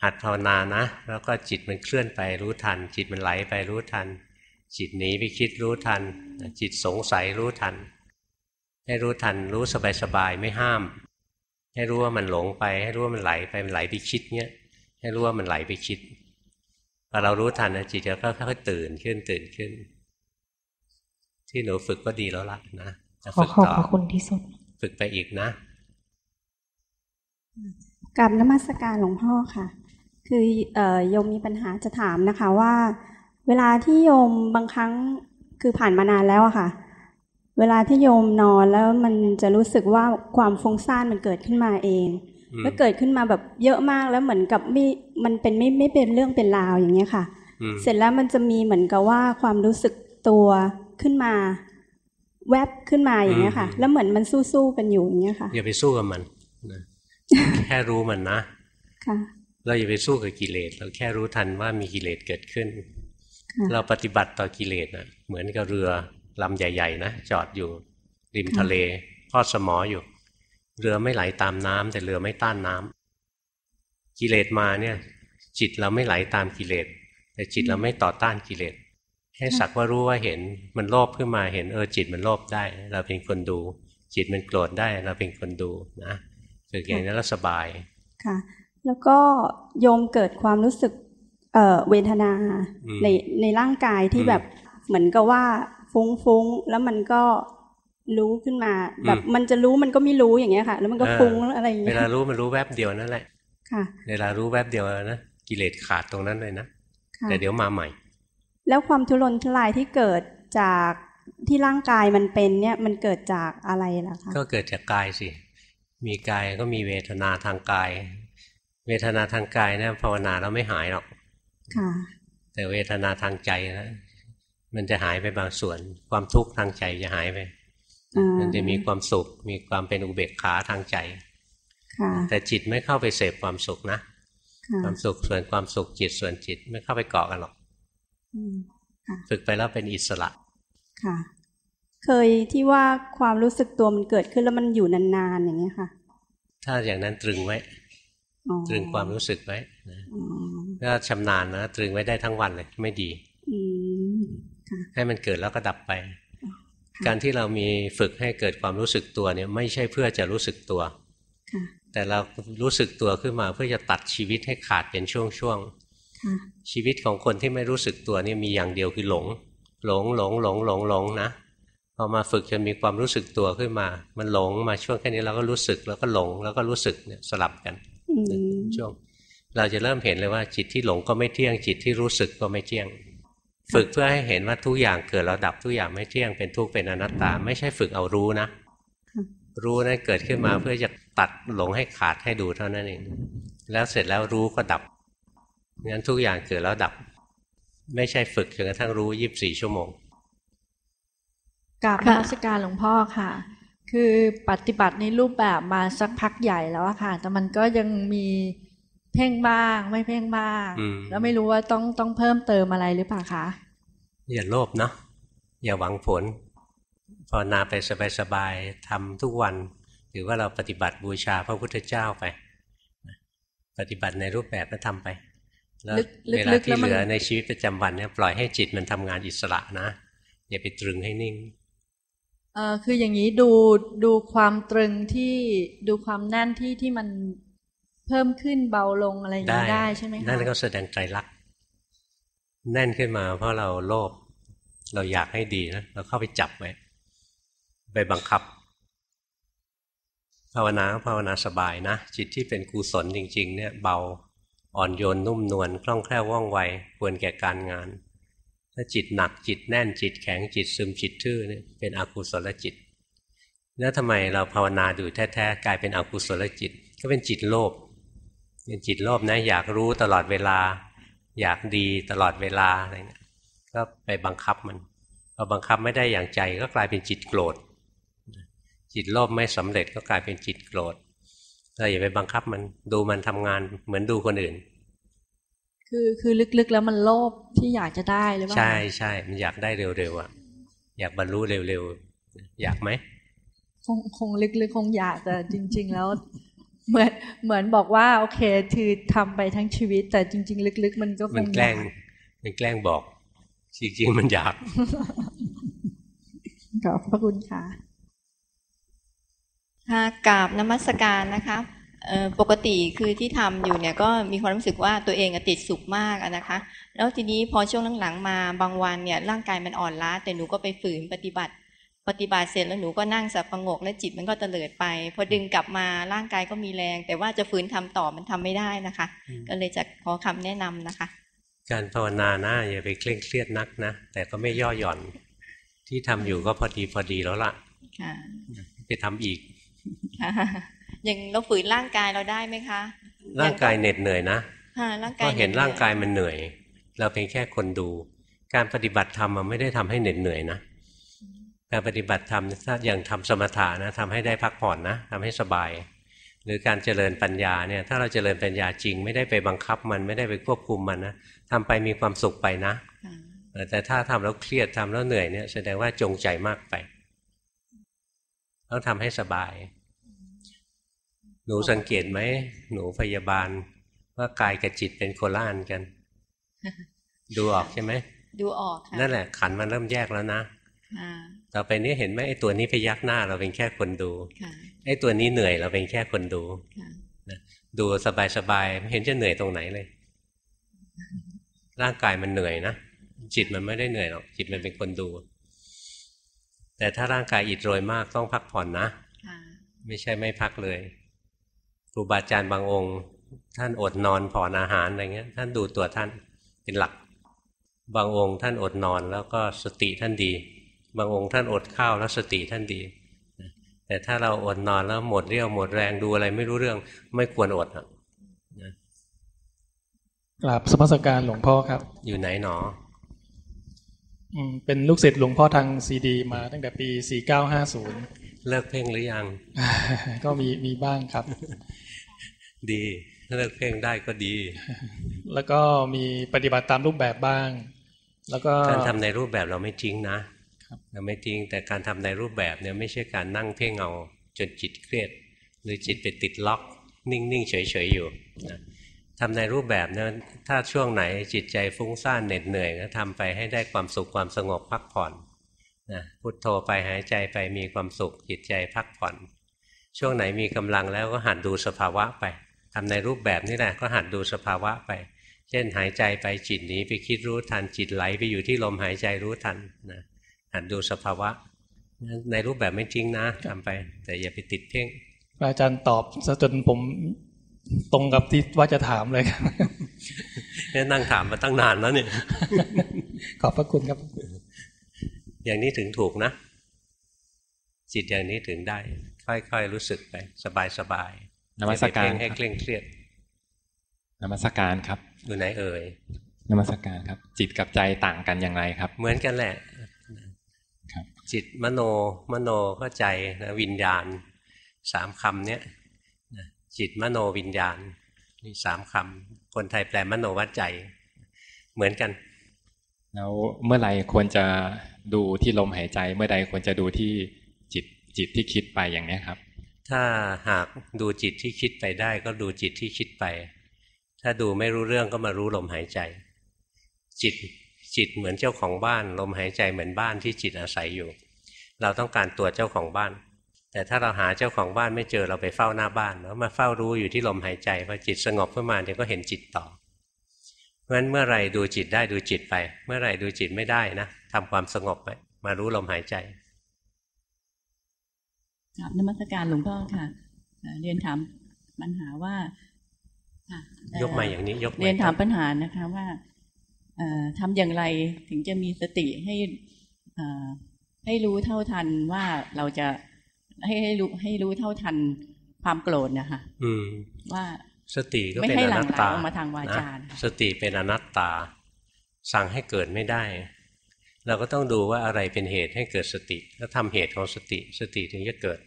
หัดภาวนานะ แล้วก็จิตมันเคลื่อนไปรู้ทัน จิตมันไหลไปรู้ทัน จิตหนีไปคิดรู้ทัน จิตสงสัยรู้ทัน ให้รู้ทันรู้สบายๆไม่ห้าม ให้รู้ว่ามันหลงไป ให้รู้ว่ามันไหลไปมันไหลไปคิดเนี้ยให้รู้ว่ามันไหลไปคิดพอเรารู้ทันนะจิตจะค่อยๆตื่นขึ้นตื่นขึ้น ที่หนูฝึกก็ดีแล้วล่ะนะจะฝึกต่อขอบคุณที่สุด ฝึกไปอีกนะกับนมัสการหลวงพ่อค่ะ คือเอ่อโยมมีปัญหาจะถามนะคะว่า เวลาที่โยมบางครั้งคือผ่านมานานแล้วอะค่ะ เวลาที่โยมนอนแล้วมันจะรู้สึกว่าความฟุ้งซ่านมันเกิดขึ้นมาเองแล้วเกิดขึ้นมาแบบเยอะมากแล้วเหมือนกับไม่มันเป็นไม่ไม่เป็นเรื่องเป็นราวอย่างเงี้ยค่ะ เสร็จแล้วมันจะมีเหมือนกับว่าความรู้สึกตัวขึ้นมา แวบขึ้นมาอย่างเงี้ยค่ะ แล้วเหมือนมันสู้ๆกันอยู่อย่างเงี้ยค่ะอย่าไปสู้กับมันนะแค่รู้มันนะค่ะเราอย่าไปสู้กับกิเลสเราแค่รู้ทันว่ามีกิเลสเกิดขึ้น เราปฏิบัติต่อกิเลสนะเหมือนกับเรือลำใหญ่ ๆ นะจอดอยู่ริมทะเลทอดสมออยู่ เรือไม่ไหลตามน้ำแต่เรือไม่ต้านน้ำกิเลสมาเนี่ย จิตเราไม่ไหลตามกิเลสแต่จิตเราไม่ต่อต้านกิเลสให้สักว่ารู้ว่าเห็นมันโลภขึ้นมาเห็นเออจิตมันโลภได้ เราเป็นคนดู จิตมันโกรธได้เราเป็นคนดูนะฝึกอย่างนี้แล้วสบายค่ะ แล้วก็โยมเกิดความรู้สึก เอ่อเวทนาในในร่างกายที่แบบเหมือนกับว่าฟุ้งฟุ้งแล้วมันก็รู้ขึ้นมา แบบมันจะรู้มันก็ไม่รู้อย่างเงี้ยค่ะ แล้วมันก็ฟุ้งอะไรอย่างเงี้ยเวลารู้มันรู้แวบเดียวนั่นแหละ ค่ะเวลารู้แวบเดียวนะกิเลสขาดตรงนั้นเลยนะแต่เดี๋ยวมาใหม่ แล้วความทุรนทุรายที่เกิดจากที่ร่างกายมันเป็นเนี่ยมันเกิดจากอะไรล่ะคะก็เกิดจากกายสิมีกายก็มีเวทนาทางกาย เวทนาทางกายเนี่ยภาวนาแล้วไม่หายหรอกค่ะ แต่เวทนาทางใจนะมันจะหายไปบางส่วน ความทุกข์ทางใจจะหายไป มันจะมีความสุข มีความเป็นอุเบกขาทางใจแต่จิตไม่เข้าไปเสพความสุขนะ ความสุขส่วนความสุขจิตส่วนจิตไม่เข้าไปเกาะกันหรอกฝึกไปแล้วเป็นอิสระค่ะ เคยที่ว่าความรู้สึกตัวมันเกิดขึ้นแล้วมันอยู่นานๆอย่างเงี้ยค่ะ ถ้าอย่างนั้นตรึงไว้ ตรึงความรู้สึกไว้นะถ้าชำนาญนะตรึงไว้ได้ทั้งวันเลย ไม่ดีให้มันเกิดแล้วก็ดับไป การที่เรามีฝึกให้เกิดความรู้สึกตัวเนี่ย ไม่ใช่เพื่อจะรู้สึกตัวแต่เรารู้สึกตัวขึ้นมาเพื่อจะตัดชีวิตให้ขาดเป็นช่วงชีวิตของคนที่ไม่รู้สึกตัวนี่มีอย่างเดียวคือหลง หลงหลงหลงหลงหลงนะพอมาฝึกจนมีความรู้สึกตัวขึ้นมา มันหลงมาช่วงแค่นี้เราก็รู้สึกแล้วก็หลงแล้วก็รู้สึกเนี่ยสลับกัน ช่วงเราจะเริ่มเห็นเลยว่าจิตที่หลงก็ไม่เที่ยงจิตที่รู้สึกก็ไม่เที่ยง ฝึกเพื่อให้เห็นว่าทุกอย่างเกิดแล้วดับทุกอย่างไม่เที่ยงเป็นทุกข์เป็นอนัตตา ไม่ใช่ฝึกเอารู้นะรู้นั้นเกิดขึ้นมาเพื่อจะตัดหลงให้ขาดให้ดูเท่านั้นเองแล้วเสร็จแล้วรู้ก็ดับงั้นทุกอย่างเกิดแล้วดับ ไม่ใช่ฝึกจนกระทั่งรู้ยีิบสี่ชั่วโมงกับราชการหลวงพ่อค่ะ คือปฏิบัติในรูปแบบมาสักพักใหญ่แล้วค่ะ แต่มันก็ยังมีเพ่งบ้าง ไม่เพ่งบ้าง แล้วไม่รู้ว่าต้องต้องเพิ่มเติมอะไรหรือเปล่าคะ อย่าโลภเนาะอย่าหวังผลภาวนาไปสบายๆทำทุกวันถือว่าเราปฏิบัติบูชาพระพุทธเจ้าไป ปฏิบัติในรูปแบบก็ทำไป แล้วเวลาที่เหลือในชีวิตประจำวันเนี่ยปล่อยให้จิตมันทำงานอิสระนะ อย่าไปตรึงให้นิ่ง เออคืออย่างนี้ดูดูความตรึงที่ดูความแน่นที่ที่มันเพิ่มขึ้นเบาลงอะไรอย่างนี้ได้ใช่ไหมคะนั่นก็แสดงใจรัก แน่นขึ้นมาเพราะเราโลภเราอยากให้ดีนะเราเข้าไปจับไว้ไปบังคับ ภาวนาภาวนาสบายนะ จิตที่เป็นกุศลจริง ๆ เนี่ย เบาอ่อนโยนนุ่มนวลคล่องแคล่วว่องไวควรแก่การงาน ถ้าจิตหนักจิตแน่นจิตแข็งจิตซึมจิตทื่อเนี่ยเป็นอกุศลจิต แล้วทำไมเราภาวนาดูแท้ๆกลายเป็นอกุศลจิต ก็เป็นจิตโลภเป็นจิตโลภนะอยากรู้ตลอดเวลา อยากดีตลอดเวลาอะไรเนี่ยก็ไปบังคับมันพอบังคับไม่ได้อย่างใจก็กลายเป็นจิตโกรธ จิตโลภไม่สำเร็จก็กลายเป็นจิตโกรธเราอย่าไปบังคับมันดูมันทำงานเหมือนดูคนอื่น คือคือลึกๆแล้วมันโลภที่อยากจะได้หรือเปล่าใช่ใช่มันอยากได้เร็วๆอะอยากบรรลุเร็วๆอยากไหมคงคงลึกๆคงอยากแต่จริง ๆ แล้ว เหมือนเหมือนบอกว่า โอเคคือทำไปทั้งชีวิต แต่จริง ๆ ลึก ๆ มันก็มันแกล้งมันแกล้งบอกจริงๆมันอยากขอบพระคุณค่ะค่ะกราบนมัสการนะคะ ปกติคือที่ทำอยู่เนี่ยก็มีความรู้สึกว่าตัวเองติดสุขมากนะคะ แล้วทีนี้พอช่วงหลังๆมาบางวันเนี่ยร่างกายมันอ่อนล้า แต่หนูก็ไปฝืนปฏิบัติ ปฏิบัติเสร็จแล้วหนูก็นั่งสับประงกและจิตมันก็เตลิดไป พอดึงกลับมาร่างกายก็มีแรง แต่ว่าจะฝืนทำต่อมันทำไม่ได้นะคะ ก็เลยจะขอคำแนะนำนะคะ การภาวนานะอย่าไปเคร่งเครียดนักนะแต่ก็ไม่ย่อหย่อนที่ทำอยู่ก็พอดีพอดีแล้วล่ะไปทำอีก อย่างเราฝืนร่างกายเราได้ไหมคะ ร่างกายเหน็ดเหนื่อยนะก็เห็นร่างกายมันเหนื่อย เราเป็นแค่คนดู การปฏิบัติธรรมมันไม่ได้ทำให้เหน็ดเหนื่อยนะการปฏิบัติธรรมถ้าอย่างทำสมถะนะทำให้ได้พักผ่อนนะทำให้สบาย หรือการเจริญปัญญาเนี่ยถ้าเราเจริญปัญญาจริง ไม่ได้ไปบังคับมันไม่ได้ไปควบคุมมันนะทำไปมีความสุขไปนะแต่ถ้าทำแล้วเครียดทำแล้วเหนื่อยเนี่ยแสดงว่าจงใจมากไป ต้องทำให้สบาย หนูสังเกตไหมหนูพยาบาล ว่ากายกับจิตเป็นโคล่านกัน ดูออกใช่ไหมดูออกค่ะนั่นแหละ ขันมันเริ่มแยกแล้วนะต่อไปนี้เห็นไหมไอ้ตัวนี้พยักหน้าเราเป็นแค่คนดูไอ้ตัวนี้เหนื่อยเราเป็นแค่คนดูดูสบายๆไม่เห็นจะเหนื่อยตรงไหนเลย ร่างกายมันเหนื่อยนะจิตมันไม่ได้เหนื่อยหรอกจิตมันเป็นคนดู แต่ถ้าร่างกายอิดโรยมากต้องพักผ่อนนะไม่ใช่ไม่พักเลย ครูบาอาจารย์บางองค์ ท่านอดนอนผ่อนอาหารอะไรเงี้ย ท่านดูตัวท่านเป็นหลัก บางองค์ท่านอดนอนแล้วก็สติท่านดี บางองค์ท่านอดข้าวแล้วสติท่านดี แต่ถ้าเราอดนอนแล้วหมดเรี่ยวหมดแรงดูอะไรไม่รู้เรื่องไม่ควรอดอะกราบสมัสการหลวงพ่อครับ อยู่ไหนหนอเป็นลูกศิษย์หลวงพ่อทางซีดี มาตั้งแต่ปีสี่เก้าห้าศูนย์เลิกเพ่งหรือยัง ก็มีมีบ้างครับ ดีเลิกเพ่งได้ก็ดี แล้วก็มีปฏิบัติตามรูปแบบบ้าง แล้วก็การทำในรูปแบบเราไม่จริงนะเราไม่จริงแต่การทำในรูปแบบเนี่ยไม่ใช่การนั่งเพ่งเอาจนจิตเครียด หรือจิตไปติดล็อก นิ่งๆเฉยๆอยู่นะทำในรูปแบบนั้นถ้าช่วงไหนจิตใจฟุ้งซ่านเหน็ดเหนื่อยก็ทำไปให้ได้ความสุขความสงบพักผ่อนนะพุทโธไปหายใจไปมีความสุขจิตใจพักผ่อน ช่วงไหนมีกำลังแล้วก็หัดดูสภาวะไป ทำในรูปแบบนี่แหละก็หัดดูสภาวะไปจช่นหายใจไปจิตหนีไปคิดรู้ทันจิตไหลไปอยู่ที่ลมหายใจรู้ทันนะหัดดูสภาวะ ในรูปแบบไม่จริงนะทำไป แต่อย่าไปติดเพ่งอาจารย์ตอบซะจนผมตรงกับที่ว่าจะถามเลยครับนี่นั่งถามมาตั้งนานแล้วเนี่ย ขอบพระคุณครับ อย่างนี้ถึงถูกนะ จิตอย่างนี้ถึงได้ ค่อยๆรู้สึกไป สบายๆ นมัสการให้เคร่งเครียดนมัสการครับอยู่ไหนเอ่ยนมัสการครับ จิตกับใจต่างกันอย่างไรครับ เหมือนกันแหละครับจิตมโนมโนก็ใจนะวิญญาณสามคำเนี้ยจิตมโนวิญญาณมีสามคำคนไทยแปลมโนวัดใจ เหมือนกัน แล้วเมื่อไรควรจะดูที่ลมหายใจ เมื่อใดควรจะดูที่จิตจิตที่คิดไปอย่างนี้ครับ ถ้าหากดูจิตที่คิดไปได้ ก็ดูจิตที่คิดไป ถ้าดูไม่รู้เรื่องก็มารู้ลมหายใจ จิตจิตเหมือนเจ้าของบ้าน ลมหายใจเหมือนบ้านที่จิตอาศัยอยู่ เราต้องการตัวเจ้าของบ้าน แต่ถ้าเราหาเจ้าของบ้านไม่เจอเราไปเฝ้าหน้าบ้านแล้วมาเฝ้ารู้อยู่ที่ลมหายใจพอจิตสงบขึ้นมาเดี๋ยวก็เห็นจิตต่อเพราะฉะนั้นเมื่อไรดูจิตได้ดูจิตไป เมื่อไรดูจิตไม่ได้นะทำความสงบไปมารู้ลมหายใจ ครับนมัสการหลวงพ่อค่ะ เรียนถามปัญหาว่ายกมาอย่างนี้ยกเรียนถามปัญหานะคะว่าทำอย่างไรถึงจะมีสติให้ให้รู้เท่าทันว่าเราจะให้ให้รู้ให้รู้เท่าทันความโกรธนะคะว่าสติก็เป็นอนัตตามาทางวาจาสติเป็นอนัตตา สั่งให้เกิดไม่ได้ เราก็ต้องดูว่าอะไรเป็นเหตุให้เกิดสติ แล้วทำเหตุของสติ สติถึงจะเกิด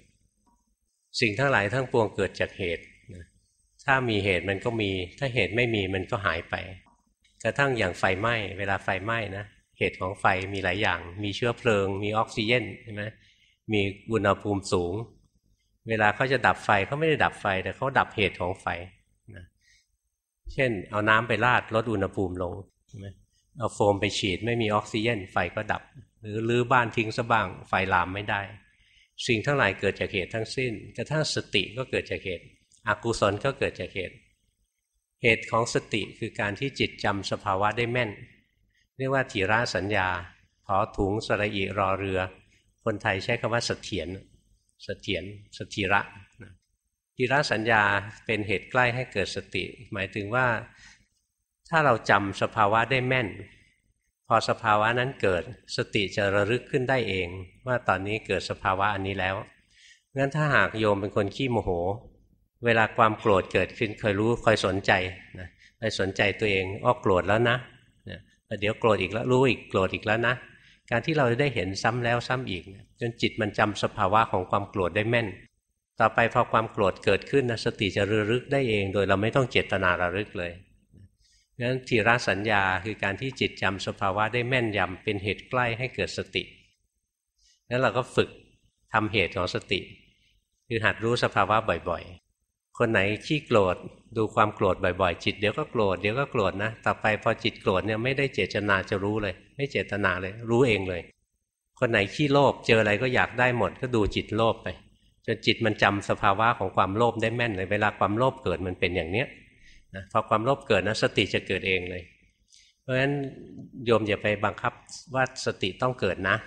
สิ่งทั้งหลายทั้งปวงเกิดจากเหตุถ้ามีเหตุมันก็มี ถ้าเหตุไม่มีมันก็หายไป กระทั่งอย่างไฟไหม้ เวลาไฟไหม้นะ เหตุของไฟมีหลายอย่าง มีเชื้อเพลิง มีออกซิเจนใช่ไหมมีอุณหภูมิสูง เวลาเขาจะดับไฟเขาไม่ได้ดับไฟ แต่เขาดับเหตุของไฟนะเช่น เอาน้ำไปราดลดอุณหภูมิลงใช่ไหม เอาโฟมไปฉีดไม่มีออกซิเจนไฟก็ดับ หรือลื้อบ้านทิ้งซะบ้างไฟลามไม่ได้ สิ่งทั้งหลายเกิดจากเหตุทั้งสิ้น กระทั่งสติก็เกิดจากเหตุอกุศลก็เกิดจากเหตุ เหตุของสติคือการที่จิตจำสภาวะได้แม่น เรียกว่าถีระสัญญาขอถุงสระอีรอเรือ คนไทยใช้คำว่าเสถียรเสถียรสถิระทีระสัญญาเป็นเหตุใกล้ให้เกิดสติ หมายถึงว่า ถ้าเราจำสภาวะได้แม่น พอสภาวะนั้นเกิดสติจะระลึกขึ้นได้เอง ว่าตอนนี้เกิดสภาวะอันนี้แล้วงั้นถ้าหากโยมเป็นคนขี้โมโห เวลาความโกรธเกิดขึ้นเคยรู้คอยสนใจนะไปสนใจตัวเองอ้อโกรธแล้วนะเดี๋ยวโกรธอีกแล้วรู้อีกโกรธอีกแล้วนะการที่เราได้เห็นซ้ำแล้วซ้ำอีกจนจิตมันจำสภาวะของความโกรธได้แม่น ต่อไปพอความโกรธเกิดขึ้นนะสติจะระลึกได้เอง โดยเราไม่ต้องเจตนาระลึกเลย นั้นทีระสัญญาคือการที่จิตจำสภาวะได้แม่นยำเป็นเหตุใกล้ให้เกิดสตินั้นเราก็ฝึกทำเหตุของสติ คือหัดรู้สภาวะบ่อยๆ คนไหนขี้โกรธดูความโกรธบ่อยๆ จิตเดี๋ยวก็โกรธเดี๋ยวก็โกรธนะต่อไปพอจิตโกรธเนี่ยไม่ได้เจตนาจะรู้เลย ไม่เจตนาเลย รู้เองเลย คนไหนขี้โลภเจออะไรก็อยากได้หมด ก็ดูจิตโลภไปจนจิตมันจำสภาวะของความโลภได้แม่นเลยเวลาความโลภเกิดมันเป็นอย่างเนี้ย นะพอความโลภเกิดนะสติจะเกิดเองเลย เพราะฉะนั้นโยมอย่าไปบังคับว่าสติต้องเกิดนะ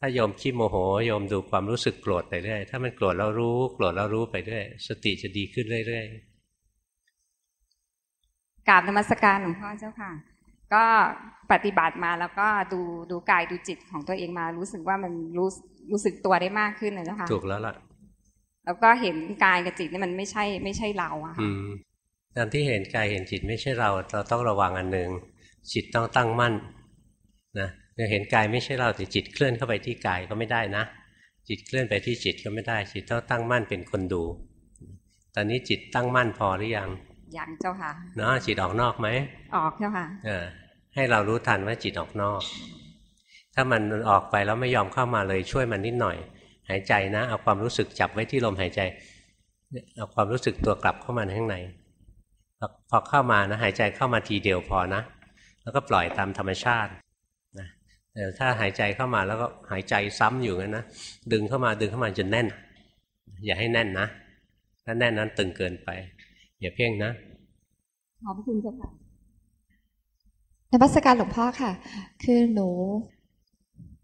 ถ้าโยมขี้โมโหโยมดูความรู้สึกโกรธไปเรื่อยถ้ามันโกรธแล้วรู้โกรธแล้วรู้ไปเรื่อยสติจะดีขึ้นเรื่อยๆกราบนมัสการหลวงพ่อเจ้าค่ะ ก็ปฏิบัติมาแล้วก็ดูดูกายดูจิตของตัวเองมา รู้สึกว่ามันรู้รู้สึกตัวได้มากขึ้นเลยนะคะถูกแล้วล่ะแล้วก็เห็นกายกับจิตนี่มันไม่ใช่ไม่ใช่เราอะค่ะ การที่เห็นกายเห็นจิตไม่ใช่เรา เราต้องระวังอันหนึ่งจิตต้องตั้งมั่นนะเห็นกายไม่ใช่เราแต่จิตเคลื่อนเข้าไปที่กายก็ไม่ได้นะ จิตเคลื่อนไปที่จิตก็ไม่ได้ จิตต้องตั้งมั่นเป็นคนดู ตอนนี้จิตตั้งมั่นพอหรือยังยังเจ้าค่ะเนาะจิตออกนอกไหมออกเจ้าค่ะเออให้เรารู้ทันว่าจิตออกนอก ถ้ามันออกไปแล้วไม่ยอมเข้ามาเลยช่วยมันนิดหน่อย หายใจนะ เอาความรู้สึกจับไว้ที่ลมหายใจเอาความรู้สึกตัวกลับเข้ามาข้างใน พอเข้ามานะหายใจเข้ามาทีเดียวพอนะ แล้วก็ปล่อยตามธรรมชาตินะแต่ถ้าหายใจเข้ามาแล้วก็หายใจซ้ำอยู่งั้นนะดึงเข้ามาดึงเข้ามาจนแน่น อย่าให้แน่นนะถ้าแน่นนั้นตึงเกินไป อย่าเพ่งนะขอบคุณเจ้าค่ะในพัสการหลวงพ่อค่ะ คือหนู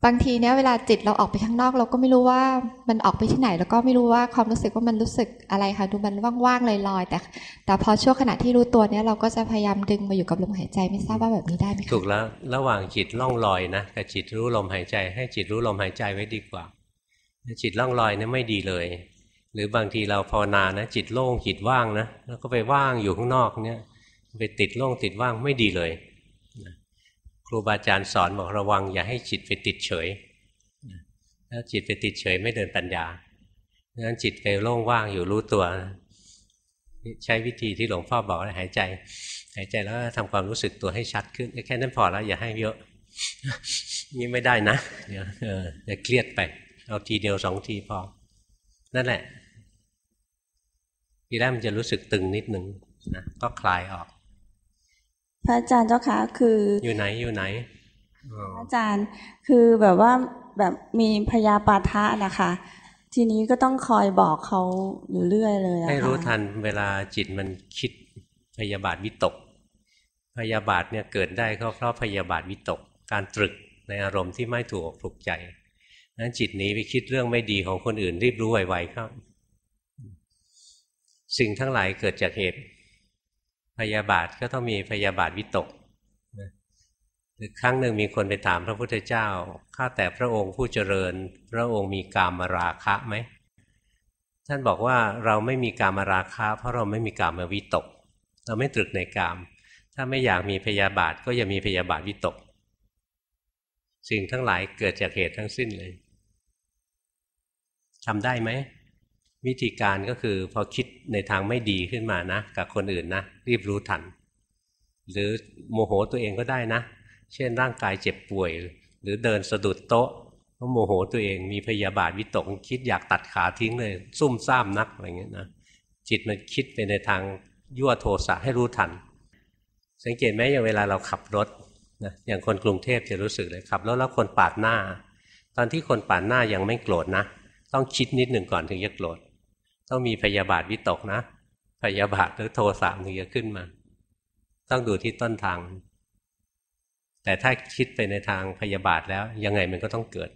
บางทีเนี้ยเวลาจิตเราออกไปข้างนอก เราก็ไม่รู้ว่ามันออกไปที่ไหน แล้วก็ไม่รู้ว่าความรู้สึกว่ามันรู้สึกอะไรค่ะดูมันว่างๆลอยๆแต่ แต่พอช่วงขณะที่รู้ตัวเนี้ยเราก็จะพยายามดึงมาอยู่กับลมหายใจไม่ทราบว่าแบบนี้ได้ไหมถูกแล้วระหว่างจิตล่องลอยนะกับจิตรู้ลมหายใจ ให้จิตรู้ลมหายใจไว้ดีกว่าจิตล่องลอยเนี่ไม่ดีเลย หรือบางทีเราภาวนานะ จิตโล่งจิตว่างนะแล้วก็ไปว่างอยู่ข้างนอกเนี่ยไปติดโล่งติดว่างไม่ดีเลย ครูบาอาจารย์สอนบอกระวัง อย่าให้จิตไปติดเฉยถ้าจิตไปติดเฉยไม่เดินปัญญางั้นจิตไปโล่งว่างอยู่รู้ตัว ใช้วิธีที่หลวงพ่อบอกหายใจ หายใจแล้วทำความรู้สึกตัวให้ชัดขึ้น แค่นั้นพอแล้ว อย่าให้เยอะนี่ไม่ได้นะเดี๋ยวจะเครียดไป เอาทีเดียวสองทีพอ นั่นแหละทีแรกมันจะรู้สึกตึงนิดนึงนะก็คลายออก พระอาจารย์เจ้าคะคือ อยู่ไหนอยู่ไหนอาจารย์คือแบบว่าแบบมีพยาปาทะนะคะ ทีนี้ก็ต้องคอยบอกเขาอยู่เรื่อยเลยให้รู้ทันเวลาจิตมันคิดพยาบาทวิตก พยาบาทเนี่ยเกิดได้ก็เพราะพยาบาทวิตก การตรึกในอารมณ์ที่ไม่ถูกอกถูกใจนั้นจิตหนีไปคิดเรื่องไม่ดีของคนอื่นรีบรู้ไวๆครับสิ่งทั้งหลายเกิดจากเหตุ พยาบาทก็ต้องมีพยาบาทวิตกหรือครั้งหนึ่งมีคนไปถามพระพุทธเจ้า ข้าแต่พระองค์ผู้เจริญ พระองค์มีกามราคะไหม ท่านบอกว่าเราไม่มีกามราคะ เพราะเราไม่มีกามวิตก เราไม่ตรึกในกาม ถ้าไม่อยากมีพยาบาทก็อย่ามีพยาบาทวิตก สิ่งทั้งหลายเกิดจากเหตุทั้งสิ้นเลยทำได้ไหม วิธีการก็คือพอคิดในทางไม่ดีขึ้นมานะ กับคนอื่นนะ รีบรู้ทัน หรือโมโหตัวเองก็ได้นะ เช่นร่างกายเจ็บป่วย หรือเดินสะดุดโต๊ะก็โมโหตัวเองมีพยาบาทวิตกคิดอยากตัดขาทิ้งเลย ซุ่มซ่ามนักอะไรเงี้ยนะจิตมันคิดไปในทางยั่วโทสะให้รู้ทัน สังเกตไหมอย่างเวลาเราขับรถนะอย่างคนกรุงเทพจะรู้สึกเลยขับรถแล้วคนปาดหน้า ตอนที่คนปาดหน้ายังไม่โกรธนะ ต้องคิดนิดหนึ่งก่อนถึงจะโกรธ ต้องมีพยาบาทวิตกนะพยาบาทหรือโทสะถึงจะขึ้นมา ต้องดูที่ต้นทาง แต่ถ้าคิดไปในทางพยาบาทแล้ว ยังไงมันก็ต้องเกิด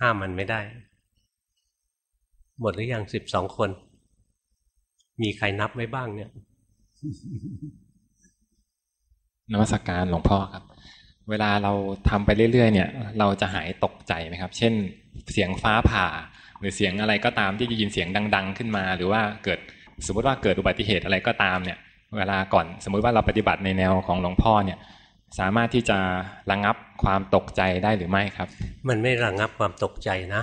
ห้ามมันไม่ได้ หมดหรือยังสิบสองคน มีใครนับไว้บ้างเนี่ยนวัตการหลวงพ่อครับ เวลาเราทำไปเรื่อยๆเนี่ย เราจะหายตกใจไหมครับ เช่น เสียงฟ้าผ่า หรือเสียงอะไรก็ตามที่จะยินเสียงดัง ๆ ขึ้นมา หรือว่าเกิดสมมติว่าเกิดอุบัติเหตุอะไรก็ตามเนี่ย เวลาก่อนสมมุติว่าเราปฏิบัติในแนวของหลวงพ่อเนี่ยสามารถที่จะระงับความตกใจได้หรือไม่ครับ มันไม่ระงับความตกใจนะ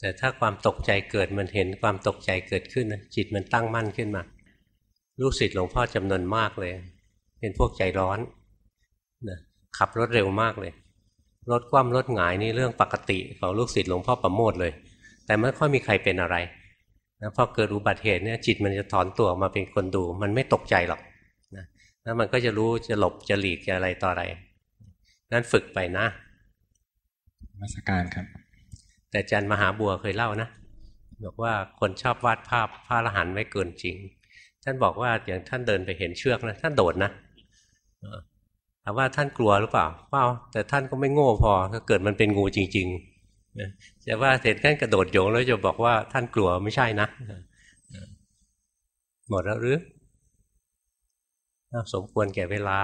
แต่ถ้าความตกใจเกิดมันเห็นความตกใจเกิดขึ้น จิตมันตั้งมั่นขึ้นมา ลูกศิษย์หลวงพ่อจำนวนมากเลย เป็นพวกใจร้อนนะขับรถเร็วมากเลย รถคว่ำรถหงายนี่เรื่องปกติของลูกศิษย์หลวงพ่อประโมทเลย แต่ไม่ค่อยมีใครเป็นอะไรนะพอเกิดอุบัติเหตุเนี่ยจิตมันจะถอนตัวมาเป็นคนดู มันไม่ตกใจหรอกนะแล้วมันก็จะรู้จะหลบจะหลีกจะอะไรต่ออะไรนั้นฝึกไปนะมาสการครับ แต่จันมหาบัวเคยเล่านะบอกว่าคนชอบวาดภาพพระอรหันต์ไว้เกินจริง ท่านบอกว่าอย่างท่านเดินไปเห็นเชือกนะท่านโดดนะถามว่าท่านกลัวหรือเปล่าเปล่าแต่ท่านก็ไม่โง่พอถ้าเกิดมันเป็นงูจริงๆนะ จะว่าเสร็จท่านกระโดดโยงแล้วจะบอกว่าท่านกลัวไม่ใช่นะหมดแล้วหรือสมควรแก่เวลา